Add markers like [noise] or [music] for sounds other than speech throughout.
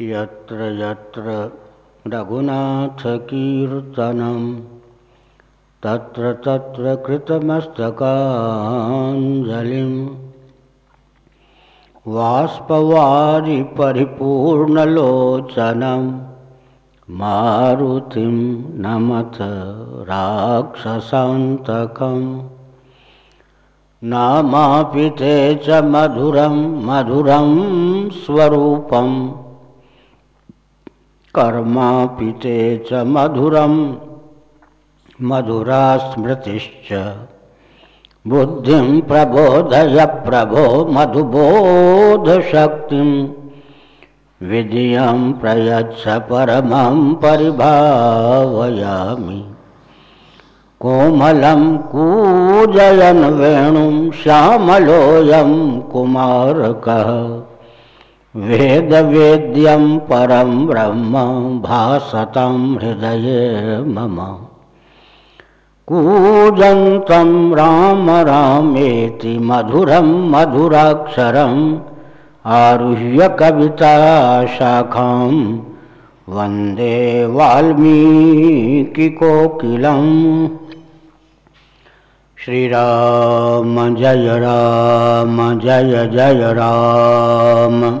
यत्र यत्र रघुनाथकीर्तनं तत्र तत्र कृतमस्तकाञ्जलिं वाष्पवारि परिपूर्णलोचनं मारुतिं नमथ राक्षसान्तकम्। नामापि ते च मधुरं मधुरं स्वरूपम् कर्मापि ते च मधुरं मधुरा स्मृतिश्च बुद्धि प्रबोधय प्रभो मधुबोधशक्ति विधियं प्रयच्छ परमं परिभावयामि। कोमलं कूजयन् वेणुं श्यामलोऽयं कुमारकः। वेदवेद्यं परं ब्रह्म भासतं हृदये मम। कूजन्तं राम रामेति मधुरं मधुराक्षरम् आरुह्य कविताशाखां वंदे वाल्मीकिकोकिलम्। श्रीराम जय राम जय जय राम।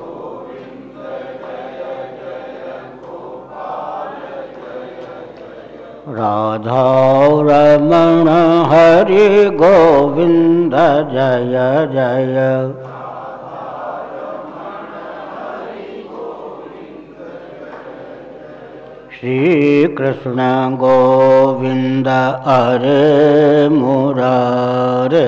राधा रमण हरि गोविंद जय जय। श्री कृष्ण गोविंद अरे मुरारे।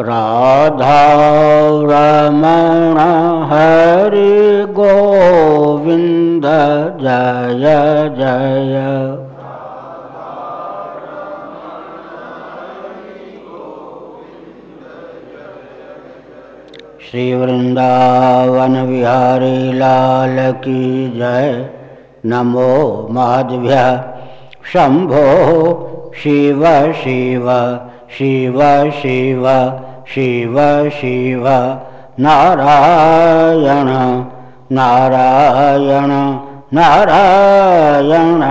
राधा हरि गोविंद जय जय श्री वृंदावन बिहारी लाल की जय। नमो माधव्य। शंभो शिव शिव। शिव शिव शिव शिव। नारायण नारायण नारायण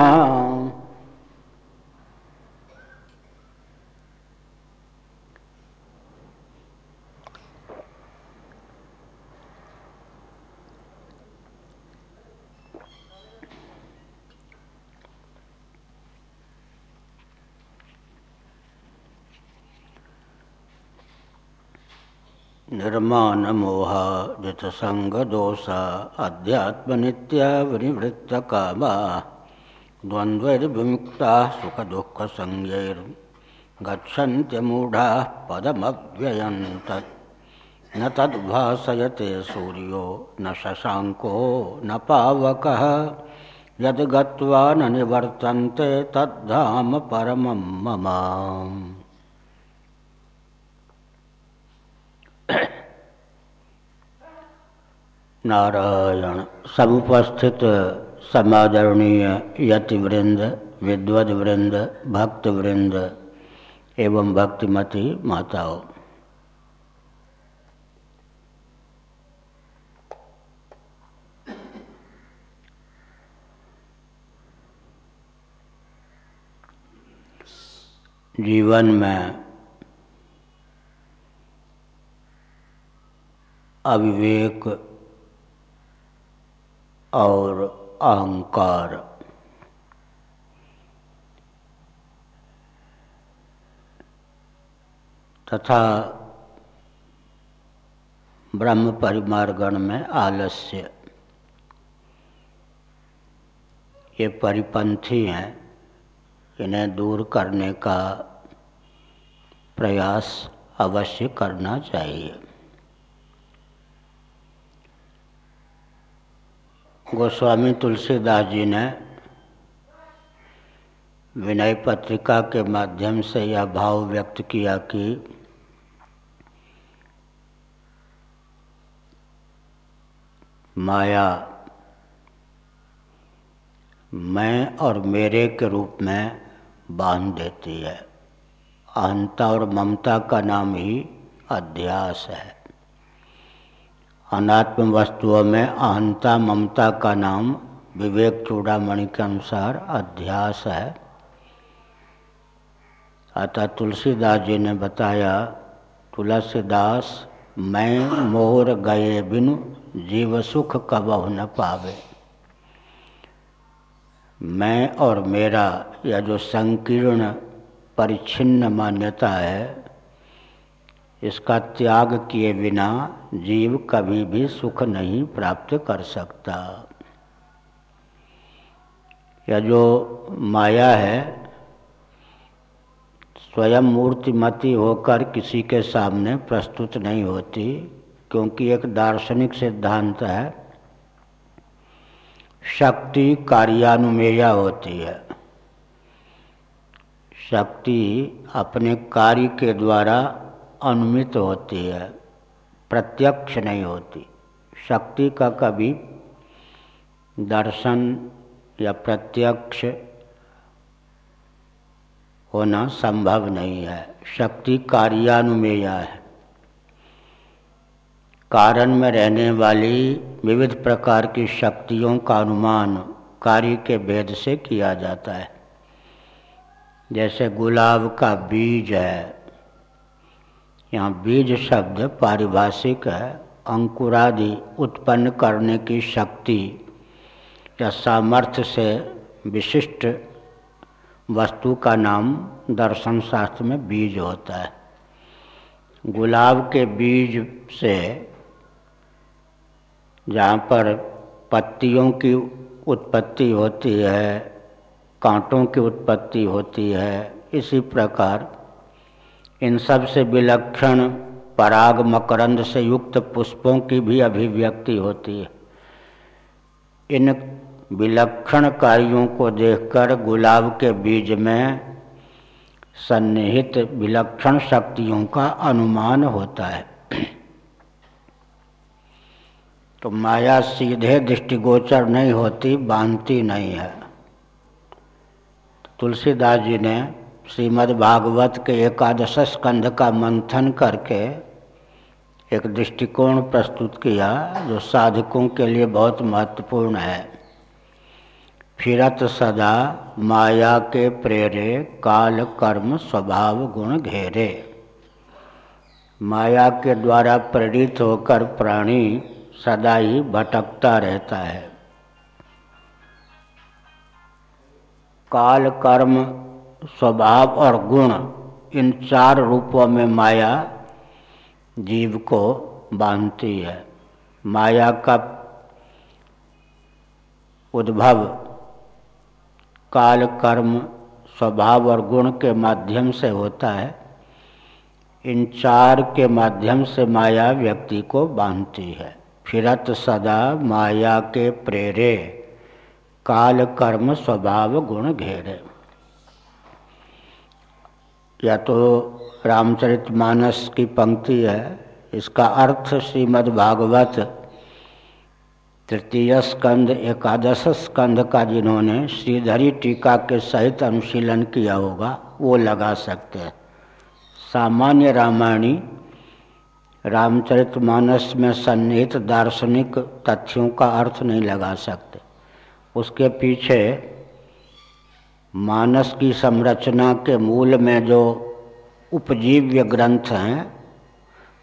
द्वंद्वैर्विमुक्ता सुख दुख संज्ञैर् गच्छन्त्यमूढ़ा पदमव्ययन्त। न तद्भासयते सूर्यो, न शशांको न पावकः। यद गत्वा न निवर्तन्ते तद्धाम परम मम। नारायण समुपस्थित समादरणीय यतिवृंद भक्त वृंद एवं भक्तिमती माताओं। जीवन में अविवेक और अहंकार। तथा ब्रह्म परिमार्गण में आलस्य। ये परिपंथी हैं, इन्हें दूर करने का प्रयास अवश्य करना चाहिए। गोस्वामी तुलसीदास जी ने विनय पत्रिका के माध्यम से यह भाव व्यक्त किया कि माया मैं और मेरे के रूप में बाँध देती है। अहंता और ममता का नाम ही अध्यास है। अनात्म वस्तुओं में अहंता ममता का नाम विवेक चूड़ामणि के अनुसार अध्यास है। अतः तुलसीदास जी ने बताया, तुलसीदास, मैं मोर गए बिनु जीव सुख कबह न पावे। मैं और मेरा यह जो संकीर्ण परिच्छिन्न मान्यता है, इसका त्याग किए बिना जीव कभी भी सुख नहीं प्राप्त कर सकता। या जो माया है, स्वयं मूर्तिमती होकर किसी के सामने प्रस्तुत नहीं होती, क्योंकि एक दार्शनिक सिद्धांत है, शक्ति कार्यानुमेया होती है। शक्ति अपने कार्य के द्वारा अनुमित होती है। प्रत्यक्ष नहीं होती। शक्ति का कभी दर्शन या प्रत्यक्ष होना संभव नहीं है। शक्ति कार्यानुमेय है। कारण में रहने वाली विविध प्रकार की शक्तियों का अनुमान कार्य के भेद से किया जाता है। जैसे गुलाब का बीज है यहाँ बीज शब्द पारिभाषिक है, अंकुरादि उत्पन्न करने की शक्ति या सामर्थ्य से विशिष्ट वस्तु का नाम दर्शन शास्त्र में बीज होता है। गुलाब के बीज से जहाँ पर पत्तियों की उत्पत्ति होती है, कांटों की उत्पत्ति होती है, इसी प्रकार इन सबसे विलक्षण पराग मकरंद से युक्त पुष्पों की भी अभिव्यक्ति होती है। इन विलक्षण कार्यों को देखकर गुलाब के बीज में सन्निहित विलक्षण शक्तियों का अनुमान होता है। तो माया सीधे दृष्टिगोचर नहीं होती, बांधती नहीं है। तुलसीदास जी ने श्रीमद् भागवत के एकादश स्कंध का मंथन करके एक दृष्टिकोण प्रस्तुत किया, जो साधकों के लिए बहुत महत्वपूर्ण है। फिरत सदा माया के प्रेरे, काल कर्म स्वभाव गुण घेरे। माया के द्वारा प्रेरित होकर प्राणी सदा ही भटकता रहता है। काल कर्म स्वभाव और गुण इन चार रूपों में माया जीव को बांधती है। माया का उद्भव काल, कर्म, स्वभाव और गुण के माध्यम से होता है। इन चार के माध्यम से माया व्यक्ति को बांधती है। फिरत सदा माया के प्रेरे, काल, कर्म, स्वभाव, गुण घेरे। या तो रामचरित मानस की पंक्ति है, इसका अर्थ श्रीमद् भागवत तृतीय स्कंद, एकादश स्कंद का जिन्होंने श्रीधरी टीका के सहित अनुशीलन किया होगा, वो लगा सकते हैं। सामान्य रामायणी, रामचरित मानस में सन्निहित दार्शनिक तथ्यों का अर्थ नहीं लगा सकते। उसके पीछे मानस की संरचना के मूल में जो उपजीव्य ग्रंथ हैं,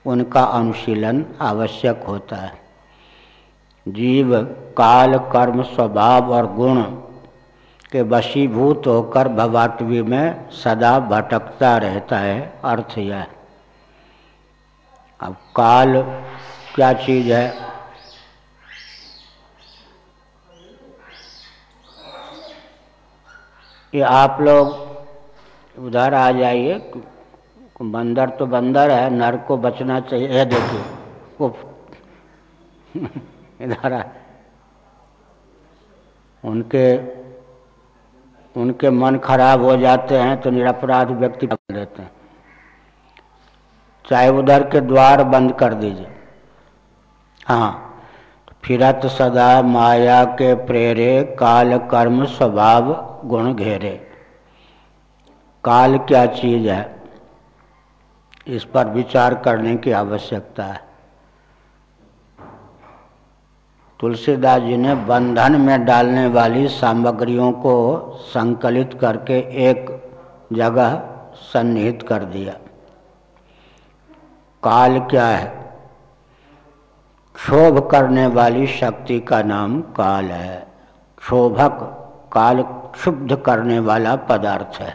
उनका अनुशीलन आवश्यक होता है। जीव, काल, कर्म, स्वभाव और गुण के वशीभूत होकर भवाटवी में सदा भटकता रहता है, अर्थ यह। अब काल क्या चीज़ है? ये आप लोग उधर आ जाइए बंदर तो बंदर है, नर को बचना चाहिए। देखिए [laughs] इधर आ। उनके उनके मन खराब हो जाते हैं तो निरपराध व्यक्ति पकड़ लेते हैं। चाहे उधर के द्वार बंद कर दीजिए। हाँ। फिरत सदा माया के प्रेरे, काल कर्म स्वभाव गुण घेरे। काल क्या चीज़ है? इस पर विचार करने की आवश्यकता है। तुलसीदास जी ने बंधन में डालने वाली सामग्रियों को संकलित करके एक जगह सन्निहित कर दिया। काल क्या है? क्षोभ करने वाली शक्ति का नाम काल है। क्षोभक काल क्षुब्ध करने वाला पदार्थ है।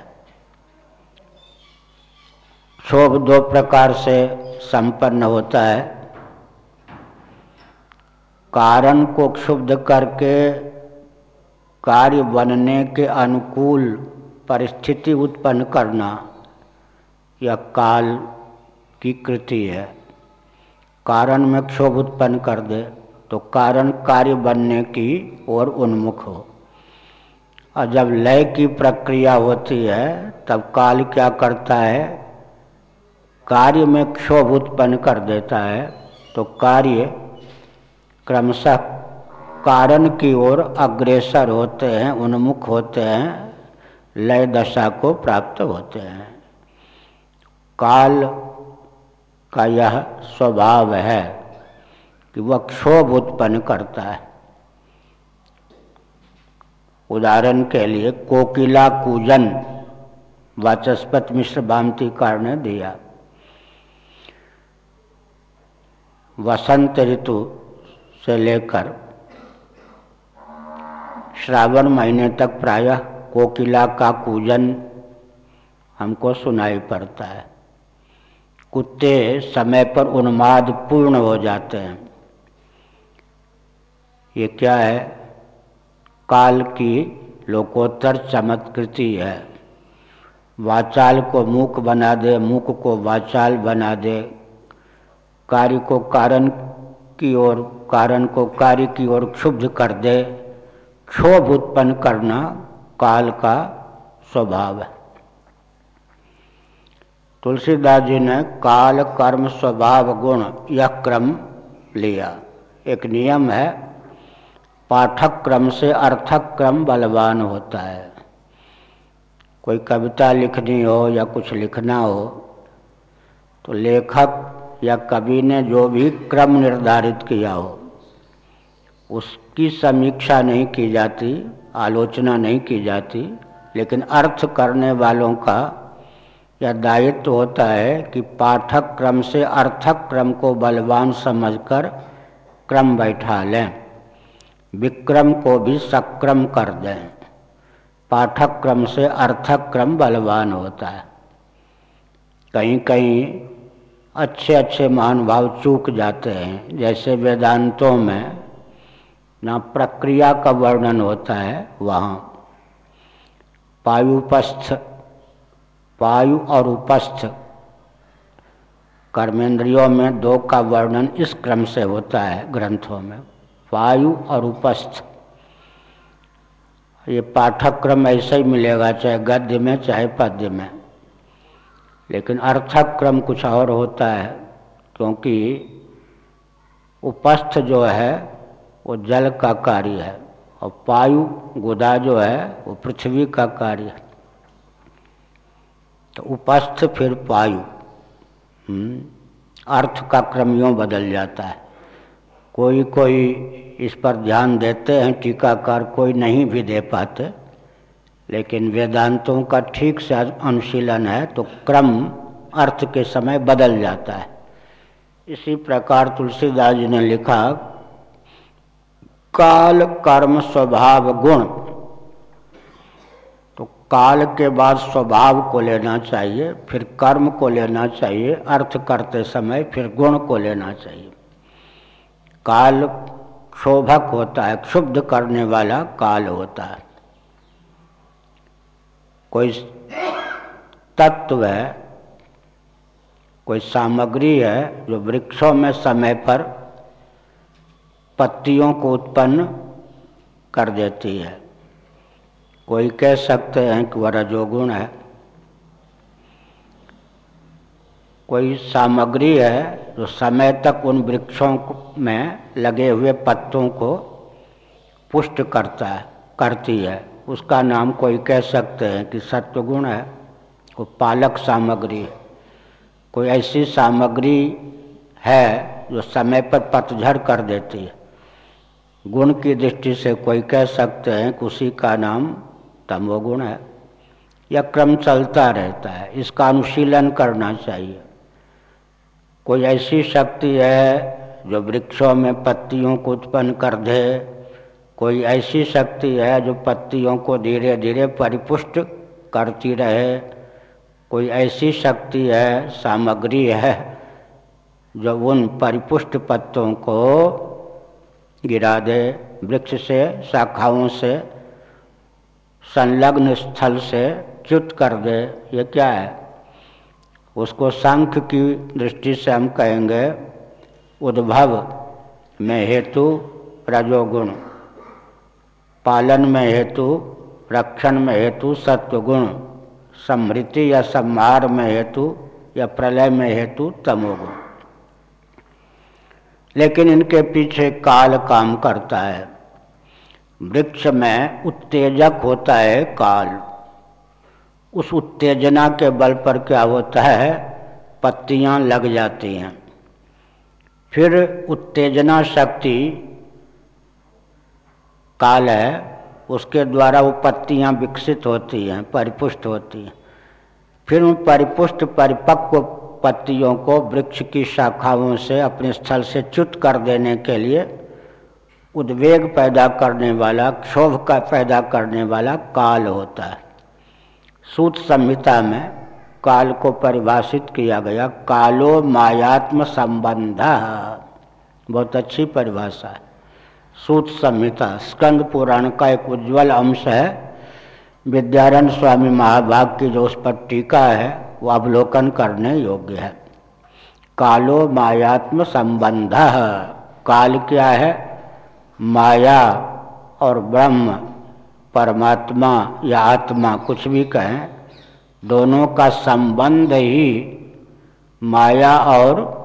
क्षोभ दो प्रकार से संपन्न होता है। कारण को क्षुब्ध करके कार्य बनने के अनुकूल परिस्थिति उत्पन्न करना यह काल की कृति है। कारण में क्षोभ उत्पन्न कर दे तो कारण कार्य बनने की ओर उन्मुख हो। और जब लय की प्रक्रिया होती है, तब काल क्या करता है? कार्य में क्षोभ उत्पन्न कर देता है तो कार्य क्रमशः कारण की ओर अग्रेसर होते हैं, उन्मुख होते हैं, लय दशा को प्राप्त होते हैं। काल का यह स्वभाव है कि वह क्षोभ उत्पन्न करता है। उदाहरण के लिए कोकिला कूजन वाचस्पत मिश्र बामतीकार ने दिया। वसंत ऋतु से लेकर श्रावण महीने तक प्रायः कोकिला का कूजन हमको सुनाई पड़ता है। कुत्ते समय पर उन्माद पूर्ण हो जाते हैं। ये क्या है? काल की लोकोत्तर चमत्कृति है। वाचाल को मूक बना दे, मूक को वाचाल बना दे। कार्य को कारण की ओर, कारण को कार्य की ओर क्षुब्ध कर दे। क्षोभ उत्पन्न करना काल का स्वभाव है। तुलसीदास जी ने काल कर्म स्वभाव गुण यह क्रम लिया। एक नियम है पाठक क्रम से अर्थक क्रम बलवान होता है। कोई कविता लिखनी हो या कुछ लिखना हो तो लेखक या कवि ने जो भी क्रम निर्धारित किया हो, उसकी समीक्षा नहीं की जाती, आलोचना नहीं की जाती, लेकिन अर्थ करने वालों का यह दायित्व तो होता है कि पाठक क्रम से अर्थक क्रम को बलवान समझकर क्रम बैठा लें। विक्रम को भी सक्रम कर दें। पाठक क्रम से अर्थक क्रम बलवान होता है। कहीं कहीं अच्छे अच्छे महानुभाव चूक जाते हैं। जैसे वेदांतों में ना प्रक्रिया का वर्णन होता है, वहाँ पायुपस्थ पायु और उपस्थ कर्मेंद्रियों में दो का वर्णन इस क्रम से होता है ग्रंथों में। वायु और उपस्थ। ये पाठक्रम ऐसे ही मिलेगा, चाहे गद्य में, चाहे पद्य में। लेकिन अर्थक्रम कुछ और होता है, क्योंकि उपस्थ जो है, वो जल का कार्य है, और पायु गुदा जो है, वो पृथ्वी का कार्य है। तो उपस्थ फिर पायु हम्म, अर्थ का क्रम यूँ बदल जाता है। कोई कोई इस पर ध्यान देते हैं टीकाकार कोई नहीं भी दे पाते लेकिन वेदांतों का ठीक से अनुशीलन है तो क्रम अर्थ के समय बदल जाता है। इसी प्रकार तुलसीदास जी ने लिखा काल कर्म स्वभाव गुण। काल के बाद स्वभाव को लेना चाहिए, फिर कर्म को लेना चाहिए, अर्थ करते समय फिर गुण को लेना चाहिए। काल क्षोभक होता है, क्षुब्ध करने वाला काल होता है। कोई तत्व है, कोई सामग्री है जो वृक्षों में समय पर पत्तियों को उत्पन्न कर देती है। कोई कह सकते हैं कि वह रजोगुण है। कोई सामग्री है जो समय तक उन वृक्षों में लगे हुए पत्तों को पुष्ट करता है, करती है। उसका नाम कोई कह सकते हैं कि सत्वगुण है। वो पालक सामग्री है। कोई ऐसी सामग्री है जो समय पर पतझड़ कर देती है। गुण की दृष्टि से कोई कह सकते हैं कि उसी का नाम तमोगुण है। यह क्रम चलता रहता है। इसका अनुशीलन करना चाहिए। कोई ऐसी शक्ति है जो वृक्षों में पत्तियों को उत्पन्न कर दे। कोई ऐसी शक्ति है जो पत्तियों को धीरे धीरे परिपुष्ट करती रहे। कोई ऐसी शक्ति है, सामग्री है, जो उन परिपुष्ट पत्तों को गिरा दे, वृक्ष से, शाखाओं से संलग्न स्थल से च्युत कर दे, ये क्या है? उसको सांख्य की दृष्टि से हम कहेंगे उद्भव में हेतु रजोगुण, पालन में हेतु, रक्षण में हेतु सत्वगुण समृद्धि या संहार में हेतु या प्रलय में हेतु तमोगुण। लेकिन इनके पीछे काल काम करता है। वृक्ष में उत्तेजक होता है काल। उस उत्तेजना के बल पर क्या होता है? पत्तियाँ लग जाती हैं। फिर उत्तेजना शक्ति काल है, उसके द्वारा वो पत्तियाँ विकसित होती हैं, परिपुष्ट होती हैं। फिर उन परिपुष्ट, परिपक्व पत्तियों को वृक्ष की शाखाओं से, अपने स्थल से च्युत कर देने के लिए उद्वेग पैदा करने वाला, क्षोभ का पैदा करने वाला काल होता है। सूत संहिता में काल को परिभाषित किया गया कालो मायात्म संबंध। बहुत अच्छी परिभाषा है। सूत संहिता, स्कंद पुराण का एक उज्जवल अंश है। विद्यारण स्वामी महाभाग की जो उस पर टीका है, वो अवलोकन करने योग्य है। कालो मायात्म संबंध। काल क्या है? माया और ब्रह्म, परमात्मा या आत्मा, कुछ भी कहें, दोनों का संबंध ही माया और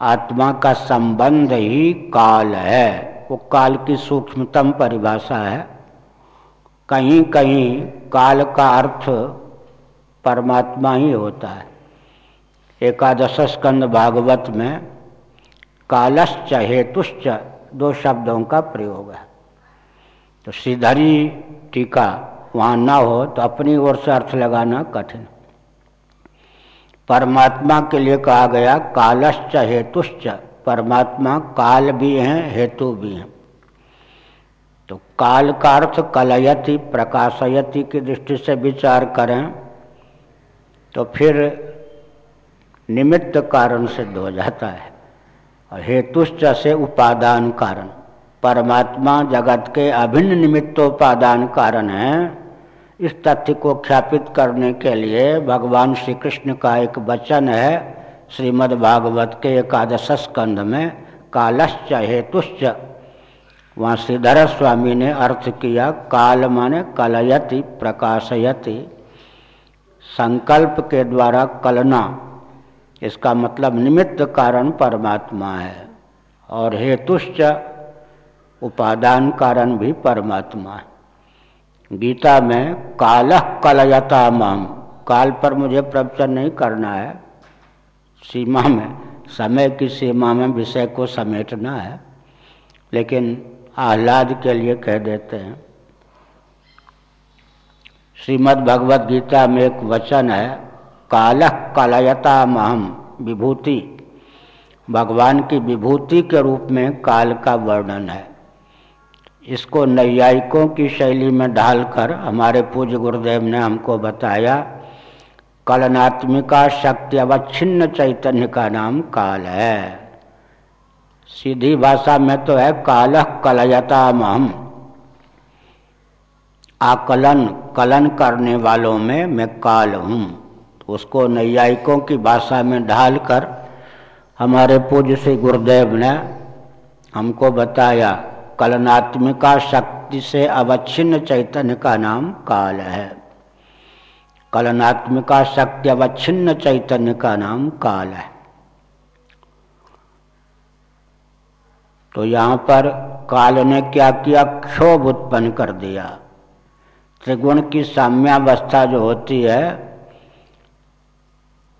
आत्मा का संबंध ही काल है। वो काल की सूक्ष्मतम परिभाषा है। कहीं कहीं काल का अर्थ परमात्मा ही होता है। एकादश स्कंद भागवत में, कालश्च हेतुश्च दो शब्दों का प्रयोग है। तो श्रीधरी टीका वहाँ ना हो तो अपनी ओर से अर्थ लगाना कठिन। परमात्मा के लिए कहा गया, कालश्च हेतुश्च, परमात्मा काल भी हैं, हेतु भी हैं। तो काल का अर्थ कलयति, प्रकाशयति की दृष्टि से विचार करें तो फिर निमित्त कारण सिद्ध हो जाता है। हेतुश्च से उपादान कारण परमात्मा जगत के अभिन्न निमित्तोपादान कारण है। इस तथ्य को ख्यापित करने के लिए भगवान श्री कृष्ण का एक वचन है श्रीमद् भागवत के एकादश स्कंध में, कालश्च हेतुश्च। वहाँ श्रीधर स्वामी ने अर्थ किया, काल माने कलयति, प्रकाशयति। संकल्प के द्वारा कलना। इसका मतलब निमित्त कारण परमात्मा है, और हेतुश्च उपादान कारण भी परमात्मा है। गीता में काल कलयता माम काल पर मुझे प्रवचन नहीं करना है, सीमा में, समय की सीमा में विषय को समेटना है, लेकिन आह्लाद के लिए कह देते हैं। श्रीमद् भगवद गीता में एक वचन है काल कलयता महम विभूति। भगवान की विभूति के रूप में काल का वर्णन है। इसको नैयायिकों की शैली में ढालकर हमारे पूज्य गुरुदेव ने हमको बताया, कलनात्मिका शक्ति अवच्छिन्न चैतन्य का नाम काल है। सीधी भाषा में तो है काल कलयता महम आकलन, कलन करने वालों में मैं काल हूँ। उसको नैयायिकों की भाषा में ढालकर हमारे पूज्य श्री गुरुदेव ने हमको बताया, कलनात्मिका शक्ति से अवच्छिन्न चैतन्य का नाम काल है। कलनात्मिका शक्ति अवच्छिन्न चैतन्य का नाम काल है। तो यहाँ पर काल ने क्या किया? क्षोभ उत्पन्न कर दिया। त्रिगुण की साम्यावस्था जो होती है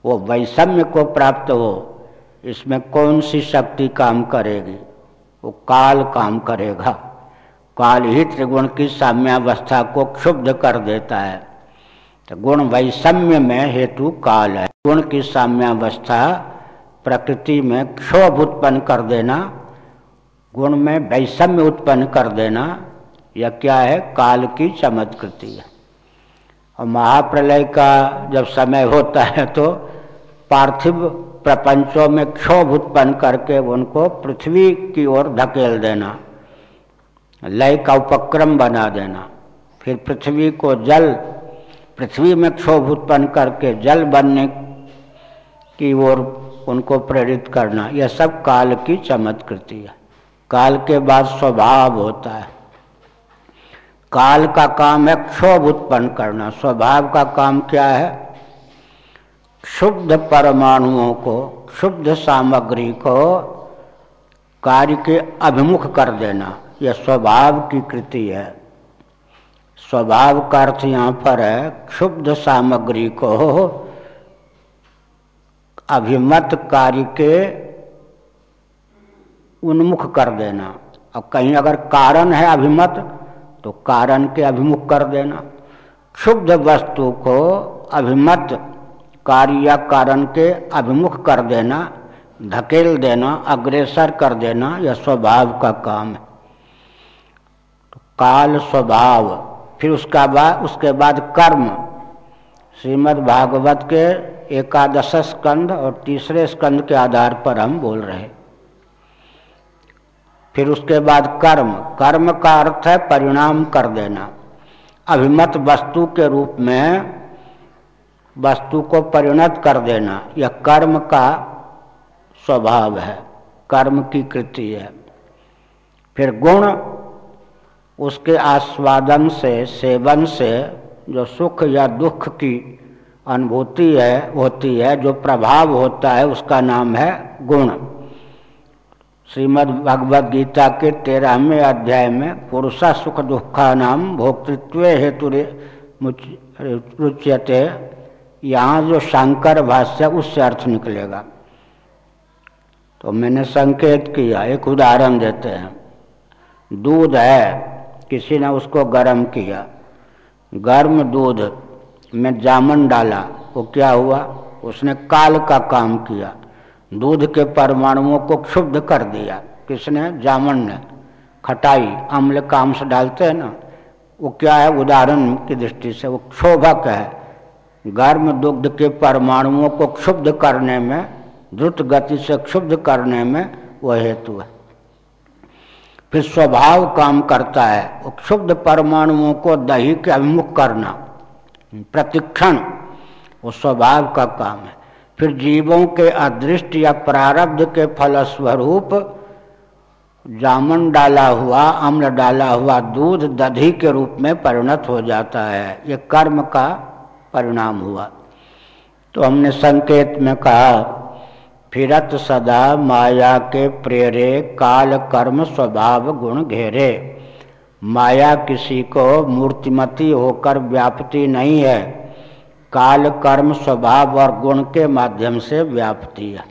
वो वैषम्य को प्राप्त हो, इसमें कौन सी शक्ति काम करेगी? वो काल काम करेगा। काल ही त्रिगुण की साम्यावस्था को क्षुब्ध कर देता है। तो गुण वैषम्य में हेतु काल है। गुण की साम्यावस्था प्रकृति में क्षोभ उत्पन्न कर देना, गुण में वैषम्य उत्पन्न कर देना, यह क्या है? काल की चमत्कृति है। और महाप्रलय का जब समय होता है तो पार्थिव प्रपंचों में क्षोभ उत्पन्न करके उनको पृथ्वी की ओर धकेल देना, लय का उपक्रम बना देना। फिर पृथ्वी को जल, पृथ्वी में क्षोभ उत्पन्न करके जल बनने की ओर उनको प्रेरित करना, यह सब काल की चमत्कृति है। काल के बाद स्वभाव होता है। काल का काम है, क्षोभ उत्पन्न करना। स्वभाव का काम क्या है? शुद्ध परमाणुओं को, शुद्ध सामग्री को कार्य के अभिमुख कर देना। यह स्वभाव की कृति है। स्वभाव का अर्थ यहाँ पर है, क्षुब्ध सामग्री को अभिमत कार्य के उन्मुख कर देना। और कहीं अगर कारण है अभिमत तो कारण के अभिमुख कर देना। क्षुब्ध वस्तु को अभिमत कार्य या कारण के अभिमुख कर देना, धकेल देना, अग्रेसर कर देना, यह स्वभाव का काम है। तो काल स्वभाव, फिर उसका बाद उसके बाद कर्म। श्रीमद् भागवत के एकादश स्कंद और तीसरे स्कंद के आधार पर हम बोल रहे हैं। फिर उसके बाद कर्म। कर्म का अर्थ है परिणाम कर देना। अभिमत वस्तु के रूप में वस्तु को परिणत कर देना। यह कर्म का स्वभाव है। कर्म की कृति है। फिर गुण, उसके आस्वादन से, सेवन से जो सुख या दुख की अनुभूति है, होती है, जो प्रभाव होता है, उसका नाम है गुण। श्रीमद् भगवद गीता के तेरहवें अध्याय में पुरुषा सुख दुखा नाम भोक्तृत्व हेतु रुच्यते। यहाँ जो शंकर भाष्य, उससे अर्थ निकलेगा। तो मैंने संकेत किया, एक उदाहरण देते हैं। दूध है, किसी ने उसको गर्म किया। गर्म दूध में जामन डाला, वो क्या हुआ? उसने काल का काम किया। दूध के परमाणुओं को क्षुब्ध कर दिया। किसने? जामन ने। खटाई, अम्ल का अंश डालते हैं ना। वो क्या है? उदाहरण की दृष्टि से वो क्षोभक है। गर्म दुग्ध के परमाणुओं को क्षुब्ध करने में, द्रुत गति से क्षुब्ध करने में वह हेतु है। फिर स्वभाव काम करता है। वो क्षुब्ध परमाणुओं को दही के अभिमुख करना। प्रतिक्षण, वो स्वभाव का काम है। फिर जीवों के अदृष्ट या प्रारब्ध के फलस्वरूप जामुन डाला हुआ, अम्ल डाला हुआ दूध दधी के रूप में परिणत हो जाता है। ये कर्म का परिणाम हुआ। तो हमने संकेत में कहा, फिरत सदा माया के प्रेरे काल कर्म स्वभाव गुण घेरे। माया किसी को मूर्तिमती होकर व्याप्ति नहीं है। काल कर्म स्वभाव और गुण के माध्यम से व्याप्ति है।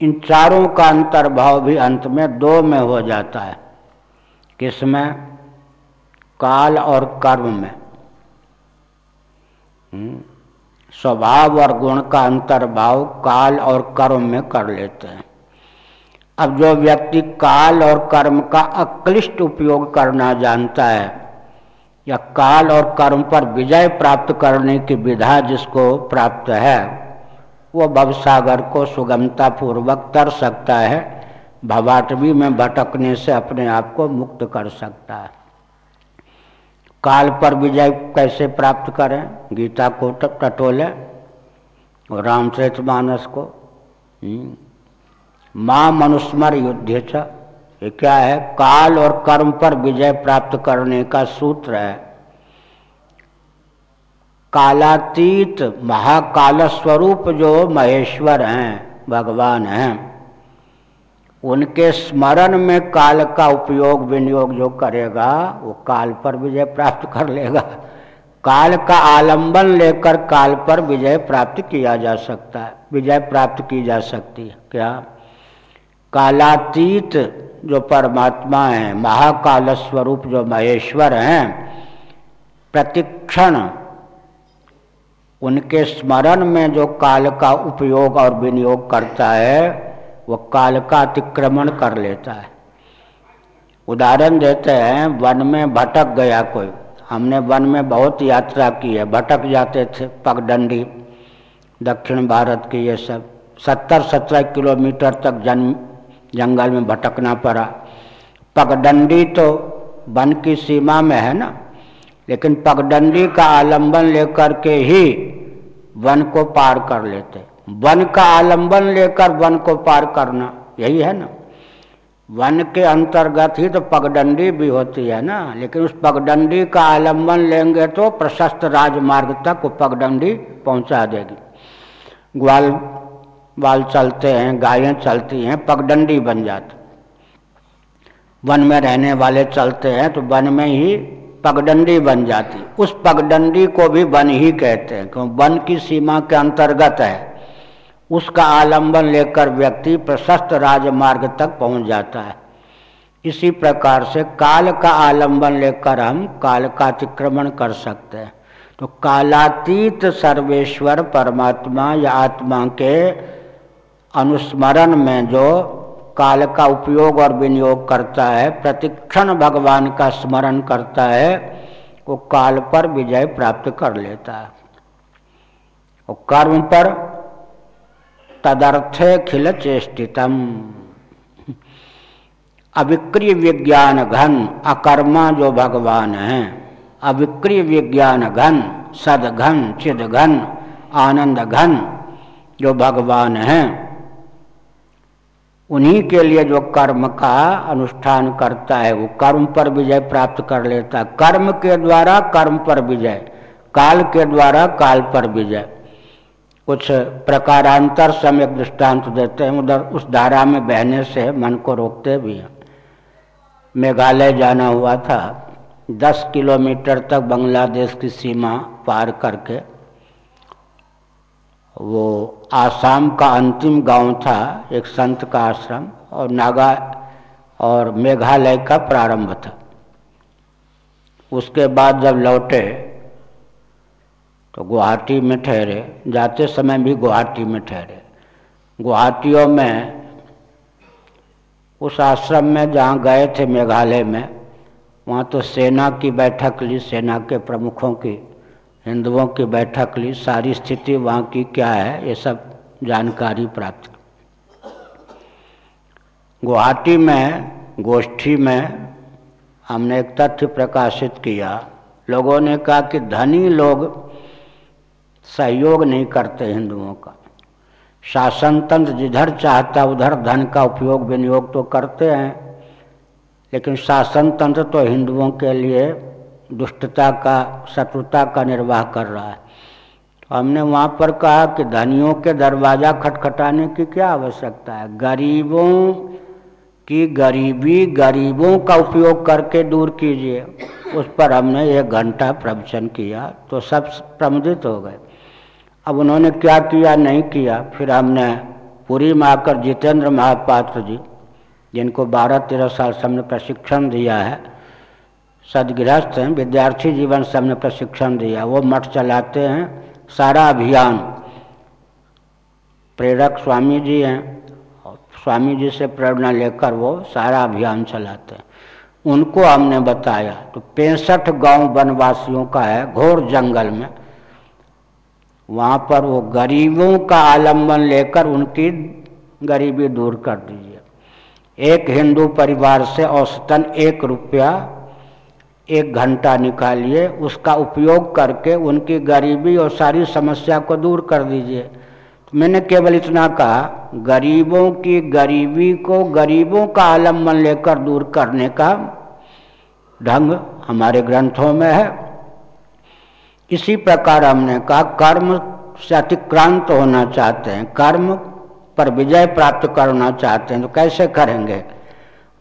इन चारों का अंतर्भाव भी अंत में दो में हो जाता है। किसमें काल और कर्म में। हम्म, स्वभाव और गुण का अंतर्भाव काल और कर्म में कर लेते हैं। अब जो व्यक्ति काल और कर्म का अक्लिष्ट उपयोग करना जानता है या काल और कर्म पर विजय प्राप्त करने की विधा जिसको प्राप्त है, वो भवसागर को सुगमता पूर्वक तर सकता है भवाटवी में भटकने से अपने आप को मुक्त कर सकता है। काल पर विजय कैसे प्राप्त करें? गीता को टटोले और रामचरित मानस को। हम्म। माँ मनुस्मर युद्ध ये क्या है? काल और कर्म पर विजय प्राप्त करने का सूत्र है। कालातीत महाकाल स्वरूप जो महेश्वर हैं, भगवान हैं, उनके स्मरण में काल का उपयोग, विनियोग जो करेगा, वो काल पर विजय प्राप्त कर लेगा। काल का आलंबन लेकर काल पर विजय प्राप्त किया जा सकता है, विजय प्राप्त की जा सकती है। क्या? कालातीत जो परमात्मा है महाकाल स्वरूप जो महेश्वर हैं, प्रतिक्षण उनके स्मरण में जो काल का उपयोग और विनियोग करता है, वो काल का अतिक्रमण कर लेता है। उदाहरण देते हैं, वन में भटक गया कोई। हमने वन में बहुत यात्रा की है, भटक जाते थे पगडंडी, दक्षिण भारत की ये सब। सत्तर सत्रह किलोमीटर तक जन जंगल में भटकना पड़ा। पगडंडी तो वन की सीमा में है ना, लेकिन पगडंडी का आलंबन लेकर के ही वन को पार कर लेते। वन का आलंबन लेकर वन को पार करना, यही है ना। वन के अंतर्गत ही तो पगडंडी भी होती है ना, लेकिन उस पगडंडी का आलंबन लेंगे तो प्रशस्त राजमार्ग तक वो पगडंडी पहुँचा देगी। ग्वाल बाल चलते हैं, गायें चलती हैं, पगडंडी बन जाती। वन में रहने वाले चलते हैं तो वन में ही पगडंडी बन जाती। उस पगडंडी को भी वन ही कहते हैं, क्यों? वन की सीमा के अंतर्गत है। उसका आलंबन लेकर व्यक्ति प्रशस्त राजमार्ग तक पहुँच जाता है। इसी प्रकार से काल का आलंबन लेकर हम काल का अतिक्रमण कर सकते हैं। तो कालातीत सर्वेश्वर परमात्मा या आत्मा के अनुस्मरण में जो काल का उपयोग और विनियोग करता है, प्रतिक्षण भगवान का स्मरण करता है, वो काल पर विजय प्राप्त कर लेता है। और कर्म पर तदर्थे खिल चेष्टितम। अविक्रिय विज्ञान घन, अकर्मा जो भगवान है। अविक्रिय विज्ञान घन, सद घन, चिद घन, आनंद घन जो भगवान हैं। उन्हीं के लिए जो कर्म का अनुष्ठान करता है, वो कर्म पर विजय प्राप्त कर लेता है। कर्म के द्वारा कर्म पर विजय, काल के द्वारा काल पर विजय। कुछ प्रकारांतर समय दृष्टांत देते हैं, उधर उस धारा में बहने से मन को रोकते भी हैं। मेघालय जाना हुआ था, दस किलोमीटर तक बांग्लादेश की सीमा पार करके। वो आसाम का अंतिम गाँव था, एक संत का आश्रम, और नागा और मेघालय का प्रारंभ था। उसके बाद जब लौटे तो गुवाहाटी में ठहरे। जाते समय भी गुवाहाटी में ठहरे। गुवाहाटियों में, उस आश्रम में जहाँ गए थे मेघालय में, वहाँ तो सेना की बैठक ली, सेना के प्रमुखों की। हिंदुओं की बैठक ली, सारी स्थिति वहाँ की क्या है, ये सब जानकारी प्राप्त गुवाहाटी में, गोष्ठी में हमने एक तथ्य प्रकाशित किया। लोगों ने कहा कि धनी लोग सहयोग नहीं करते हिंदुओं का। शासन तंत्र जिधर चाहता, उधर धन का उपयोग, विनियोग तो करते हैं, लेकिन शासन तंत्र तो हिंदुओं के लिए दुष्टता का, शत्रुता का निर्वाह कर रहा है। तो हमने वहाँ पर कहा कि धनियों के दरवाज़ा खटखटाने की क्या आवश्यकता है? गरीबों की गरीबी, गरीबों का उपयोग करके दूर कीजिए। उस पर हमने एक घंटा प्रवचन किया तो सब प्रमुदित हो गए। अब उन्होंने क्या किया, नहीं किया? फिर हमने पूरी में आकर जितेंद्र महापात्र जी, जिनको बारह तेरह साल से हमने प्रशिक्षण दिया है सदगृहस्थ हैं। विद्यार्थी जीवन से हमने प्रशिक्षण दिया। वो मठ चलाते हैं। सारा अभियान। प्रेरक स्वामी जी हैं। स्वामी जी से प्रेरणा लेकर वो सारा अभियान चलाते हैं। उनको हमने बताया तो पैंसठ गाँव वनवासियों का है, घोर जंगल में। वहाँ पर वो गरीबों का आलंबन लेकर उनकी गरीबी दूर कर दीजिए। एक हिंदू परिवार से औसतन एक रुपया एक घंटा निकालिए, उसका उपयोग करके उनकी गरीबी और सारी समस्या को दूर कर दीजिए। तो मैंने केवल इतना कहा, गरीबों की गरीबी को गरीबों का आलंबन लेकर दूर करने का ढंग हमारे ग्रंथों में है। इसी प्रकार हमने कहा, कर्म से अतिक्रांत होना चाहते हैं, कर्म पर विजय प्राप्त करना चाहते हैं तो कैसे करेंगे?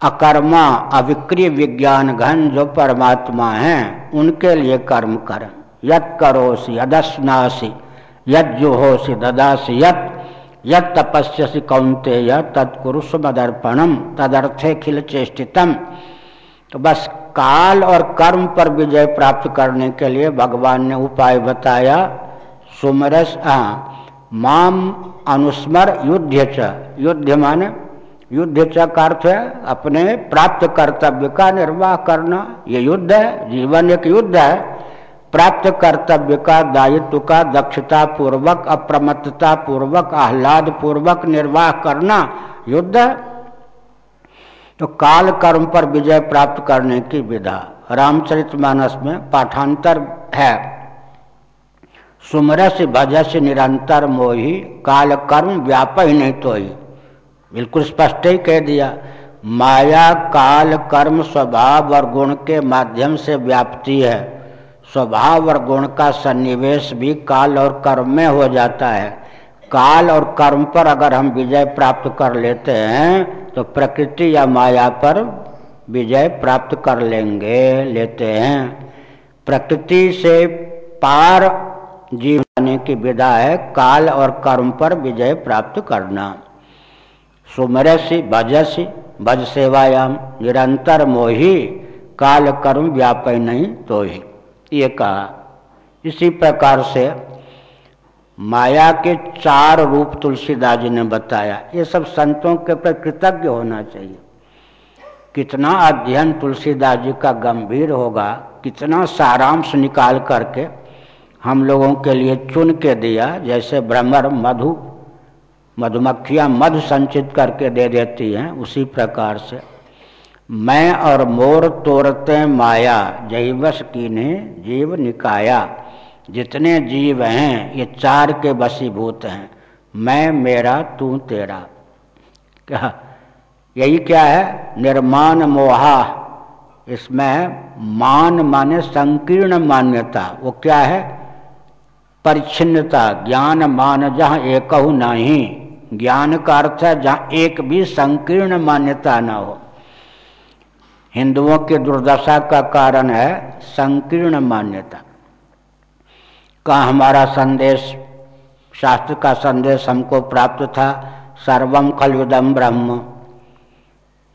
अकर्मा, अविक्रिय विज्ञान घन जो परमात्मा हैं, उनके लिए कर्म कर। यत करोसी अदस्नासी यद जुहोसी, ददासी, यत यद तपस्यसी कौनते तत्कुरुष मदर्पणम तदर्थे खिल चेष्टितम। तो बस काल और कर्म पर विजय प्राप्त करने के लिए भगवान ने उपाय बताया, सुमरस माम अनुस्मर युद्ध च। युद्ध माने युद्ध का अर्थ है अपने प्राप्त कर्तव्य का निर्वाह करना, ये युद्ध है, जीवन एक युद्ध है। प्राप्त कर्तव्य का, दायित्व का दक्षता पूर्वक अप्रमत्तता पूर्वक आह्लाद पूर्वक निर्वाह करना युद्ध है। तो काल कर्म पर विजय प्राप्त करने की विधा रामचरितमानस में पाठांतर है। सुमरस भजस निरंतर मोही काल कर्म व्याप ही नहीं तो ही बिल्कुल स्पष्ट ही कह दिया, माया, काल, कर्म, स्वभाव और गुण के माध्यम से व्याप्ति है। स्वभाव और गुण का सन्निवेश भी काल और कर्म में हो जाता है। काल और कर्म पर अगर हम विजय प्राप्त कर लेते हैं तो प्रकृति या माया पर विजय प्राप्त कर लेंगे, लेते हैं। प्रकृति से पार जीवने की विधा है, काल और कर्म पर विजय प्राप्त करना। सुमरसी, भजसी भज सेवायाम निरंतर मोही काल कर्म व्यापय नहीं तो ही ये कहा, इसी प्रकार से माया के चार रूप तुलसीदास जी ने बताया, ये सब संतों के प्रति कृतज्ञ होना चाहिए। कितना अध्ययन तुलसीदास जी का गंभीर होगा, कितना सारांश निकाल करके हम लोगों के लिए चुन के दिया, जैसे भ्रमर, मधु मधुमक्खियाँ मधु संचित करके दे देती हैं उसी प्रकार से। मैं और मोर तोड़ते माया जैवस कीने जीव निकाया। जितने जीव हैं, ये चार के बसीभूत हैं। मैं, मेरा, तू, तेरा। क्या? यही क्या है? निर्माण मोहा। इसमें मान माने संकीर्ण मान्यता। वो क्या है? परिच्छिन्नता ज्ञान मान जहाँ एक नहीं। ज्ञान का अर्थ है जहाँ एक भी संकीर्ण मान्यता न हो। हिंदुओं की दुर्दशा का कारण है संकीर्ण मान्यता। का हमारा संदेश, शास्त्र का संदेश हमको प्राप्त था सर्वम खलविदम ब्रह्म।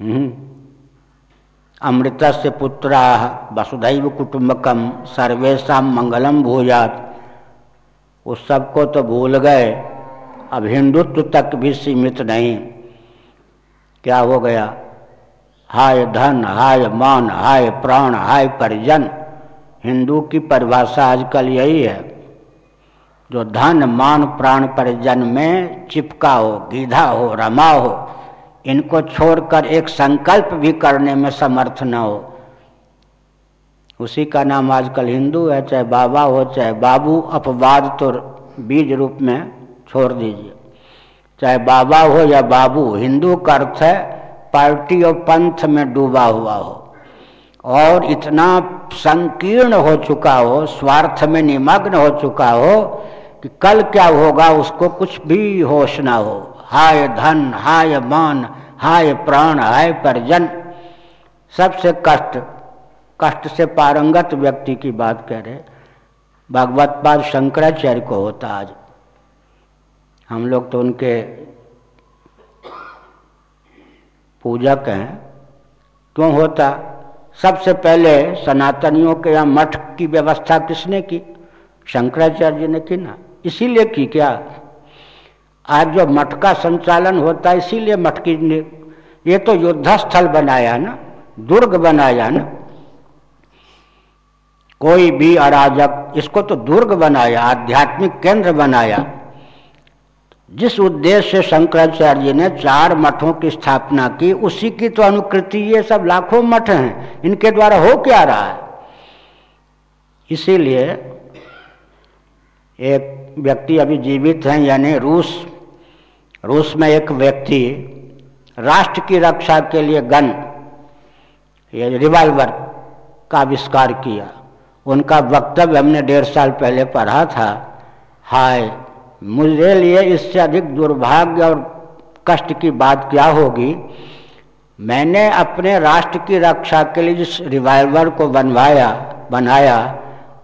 हम्म। अमृत से पुत्रा, वसुधैव कुटुंबकम सर्वेशा मंगलम भूजात उस सबको तो भूल गए। अब हिंदुत्व तक भी सीमित नहीं। क्या हो गया? हाय धन, हाय मान, हाय प्राण, हाय परिजन। हिंदू की परिभाषा आजकल यही है। जो धन, मान, प्राण, परिजन में चिपका हो, गीधा हो, रमा हो, इनको छोड़कर एक संकल्प भी करने में समर्थ न हो। उसी का नाम आजकल हिंदू है, चाहे बाबा हो, चाहे बाबू, अपवाद तो बीज रूप में छोड़ दीजिए। चाहे बाबा हो या बाबू, हिंदू का अर्थ है पार्टी और पंथ में डूबा हुआ हो। और इतना संकीर्ण हो चुका हो, स्वार्थ में निमग्न हो चुका हो, कि कल क्या होगा उसको कुछ भी होश ना हो। हाय धन, हाय मान, हाय प्राण, हाय परजन, सबसे कष्ट कष्ट से पारंगत व्यक्ति की बात कह रहे भागवत पाद शंकराचार्य को होता आज। हम लोग तो उनके पूजक हैं क्यों होता? सबसे पहले सनातनियों के यहाँ मठ की व्यवस्था किसने की? शंकराचार्य ने की ना? इसीलिए की क्या? आज जो मठ का संचालन होता है इसीलिए मठ की ये तो युद्ध स्थल बनाया ना, दुर्ग बनाया ना। कोई भी अराजक इसको तो दुर्ग बनाया, आध्यात्मिक केंद्र बनाया। जिस उद्देश्य से शंकराचार्य जी ने चार मठों की स्थापना की, उसी की तो अनुकृति ये सब लाखों मठ हैं, इनके द्वारा हो क्या रहा है? इसीलिए एक व्यक्ति अभी जीवित हैं, यानी रूस रूस में एक व्यक्ति, राष्ट्र की रक्षा के लिए गन, ये रिवाल्वर का आविष्कार किया। उनका वक्तव्य हमने डेढ़ साल पहले पढ़ा था। हाय, मुझे लिए इससे अधिक दुर्भाग्य और कष्ट की बात क्या होगी? मैंने अपने राष्ट्र की रक्षा के लिए जिस रिवाल्वर को बनवाया, बनाया,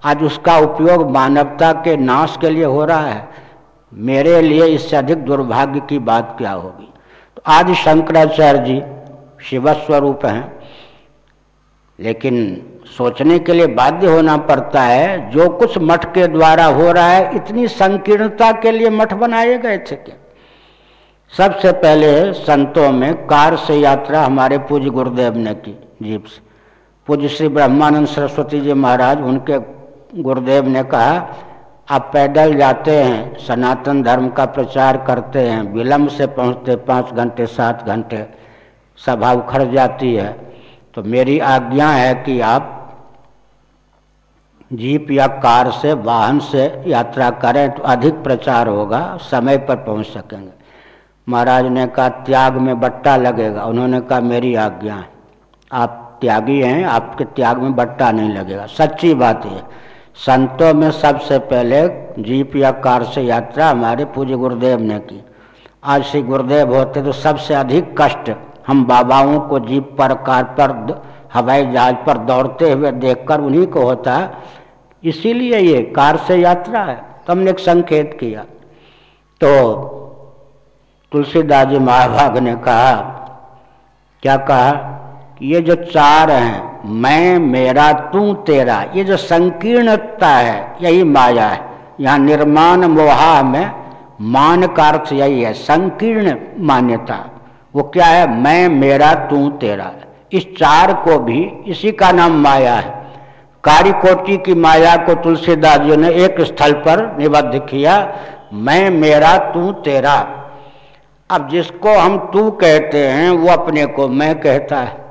आज उसका उपयोग मानवता के नाश के लिए हो रहा है। मेरे लिए इससे अधिक दुर्भाग्य की बात क्या होगी? तो आज शंकराचार्य जी शिवस्वरूप हैं, लेकिन सोचने के लिए बाध्य होना पड़ता है। जो कुछ मठ के द्वारा हो रहा है, इतनी संकीर्णता के लिए मठ बनाए गए थे क्या? सबसे पहले संतों में कार से यात्रा हमारे पूज्य गुरुदेव ने की, जीप से। पूज्य श्री ब्रह्मानंद सरस्वती जी महाराज, उनके गुरुदेव ने कहा, आप पैदल जाते हैं, सनातन धर्म का प्रचार करते हैं विलम्ब से पहुँचते पाँच घंटे, सात घंटे, सभा उखड़ जाती है। तो मेरी आज्ञा है कि आप जीप या कार से, वाहन से यात्रा करें तो अधिक प्रचार होगा, समय पर पहुँच सकेंगे। महाराज ने कहा, त्याग में बट्टा लगेगा। उन्होंने कहा, मेरी आज्ञा है। आप त्यागी हैं, आपके त्याग में बट्टा नहीं लगेगा। सच्ची बात है, संतों में सबसे पहले जीप या कार से यात्रा हमारे पूज्य गुरुदेव ने की। आज श्री गुरुदेव होते तो सबसे अधिक कष्ट हम बाबाओं को जीप पर, कार पर, हवाई जहाज़ पर दौड़ते हुए देखकर उन्हीं को होता। है इसीलिए ये कार से यात्रा है। तो हमने एक संकेत किया। तो तुलसीदास जी महाभाग ने कहा, क्या कहा कि ये जो चार हैं, मैं, मेरा, तू, तेरा, ये जो संकीर्णता है, यही माया है। यहाँ निर्माण मोहा में मान का अर्थ यही है, संकीर्ण मान्यता। वो क्या है? मैं, मेरा, तू, तेरा। इस चार को भी इसी का नाम माया है। कारिकोटि की माया को तुलसीदास जी ने एक स्थल पर निबद्ध किया, मैं, मेरा, तू, तेरा। अब जिसको हम तू कहते हैं, वो अपने को मैं कहता है।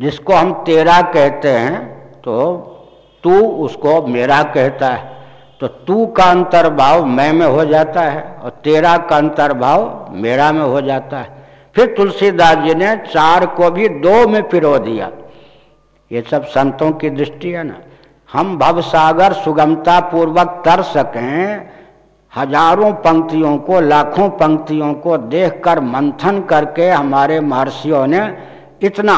जिसको हम तेरा कहते हैं तो तू उसको मेरा कहता है। तो तू का अंतर्भाव मैं में हो जाता है और तेरा का अंतर्भाव मेरा में हो जाता है। फिर तुलसीदास जी ने चार को भी दो में पिरो दिया। ये सब संतों की दृष्टि है ना। हम भवसागर सुगमता पूर्वक तर सकें, हज़ारों पंक्तियों को, लाखों पंक्तियों को देखकर मंथन करके हमारे महर्षियों ने इतना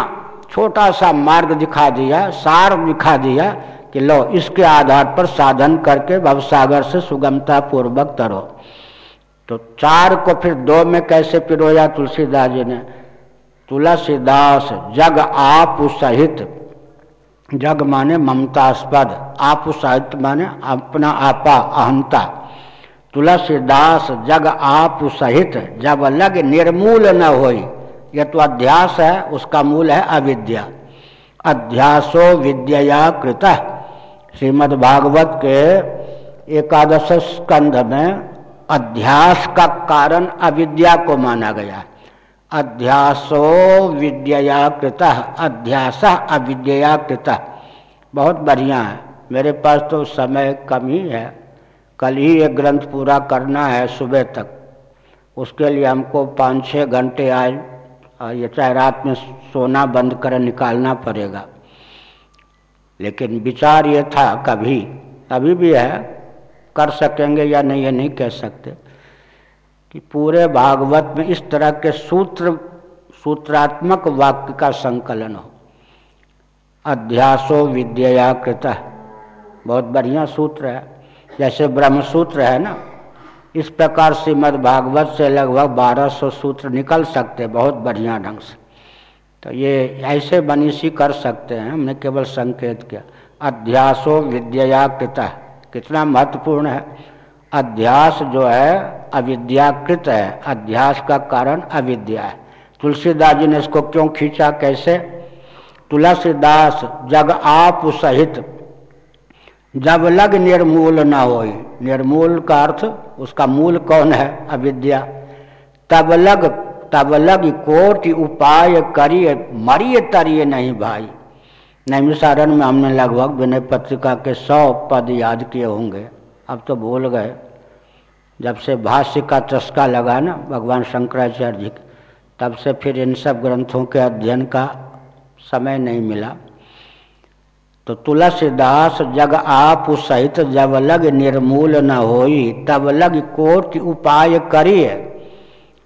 छोटा सा मार्ग दिखा दिया, सार दिखा दिया कि लो, इसके आधार पर साधन करके भवसागर से सुगमता पूर्वक तरो। तो चार को फिर दो में कैसे पिरोया तुलसीदास जी ने? तुलसीदास, जग आप सहित जग माने ममतास्पद, आप साहित्य माने अपना आपा, अहंता। तुलसीदास जग आप सहित, जब लग निर्मूल न हो यह तो अध्यास है, उसका मूल है अविद्या। अध्यासो विद्या कृत। श्रीमद् भागवत के एकादश स्कंध में अध्यास का कारण अविद्या को माना गया अध्यासो विद्या कृत, अध्यास अविद्या कृत। बहुत बढ़िया है। मेरे पास तो समय कम ही है। कल ही एक ग्रंथ पूरा करना है सुबह तक। उसके लिए हमको पाँच छः घंटे आज ये चाहे रात में सोना बंद कर, निकालना पड़ेगा। लेकिन विचार ये था कभी, अभी भी है, कर सकेंगे या नहीं, ये नहीं कह सकते। कि पूरे भागवत में इस तरह के सूत्र, सूत्रात्मक वाक्य का संकलन हो। अध्यासो विद्या कृत। बहुत बढ़िया सूत्र है। जैसे ब्रह्म सूत्र है ना, इस प्रकार श्रीमद भागवत से लगभग 1200 सूत्र निकल सकते बहुत बढ़िया ढंग से। तो ये ऐसे बनीसी कर सकते हैं, हमने केवल संकेत किया। अध्यासो विद्या कृता। कितना महत्वपूर्ण है। अध्यास जो है, अविद्याकृत है। अध्यास का कारण अविद्या है। तुलसीदास जी ने इसको क्यों खींचा, कैसे? तुलसीदास, जग आप सहित, जब लग निर्मूल न हो निर्मूल का अर्थ, उसका मूल कौन है? अविद्या। तब लग तब लग कोटि उपाय करिए, मरिए तरिए नहीं भाई। नैमिसारण में हमने लगभग विनय पत्रिका के सौ पद याद किए होंगे। अब तो भूल गए। जब से भाष्य का चस्का लगा ना, भगवान शंकराचार्य जी, तब से फिर इन सब ग्रंथों के अध्ययन का समय नहीं मिला। तो तुलसीदास जग आप सहित जब लग निर्मूल न होई, तब लग कोट उपाय करिए।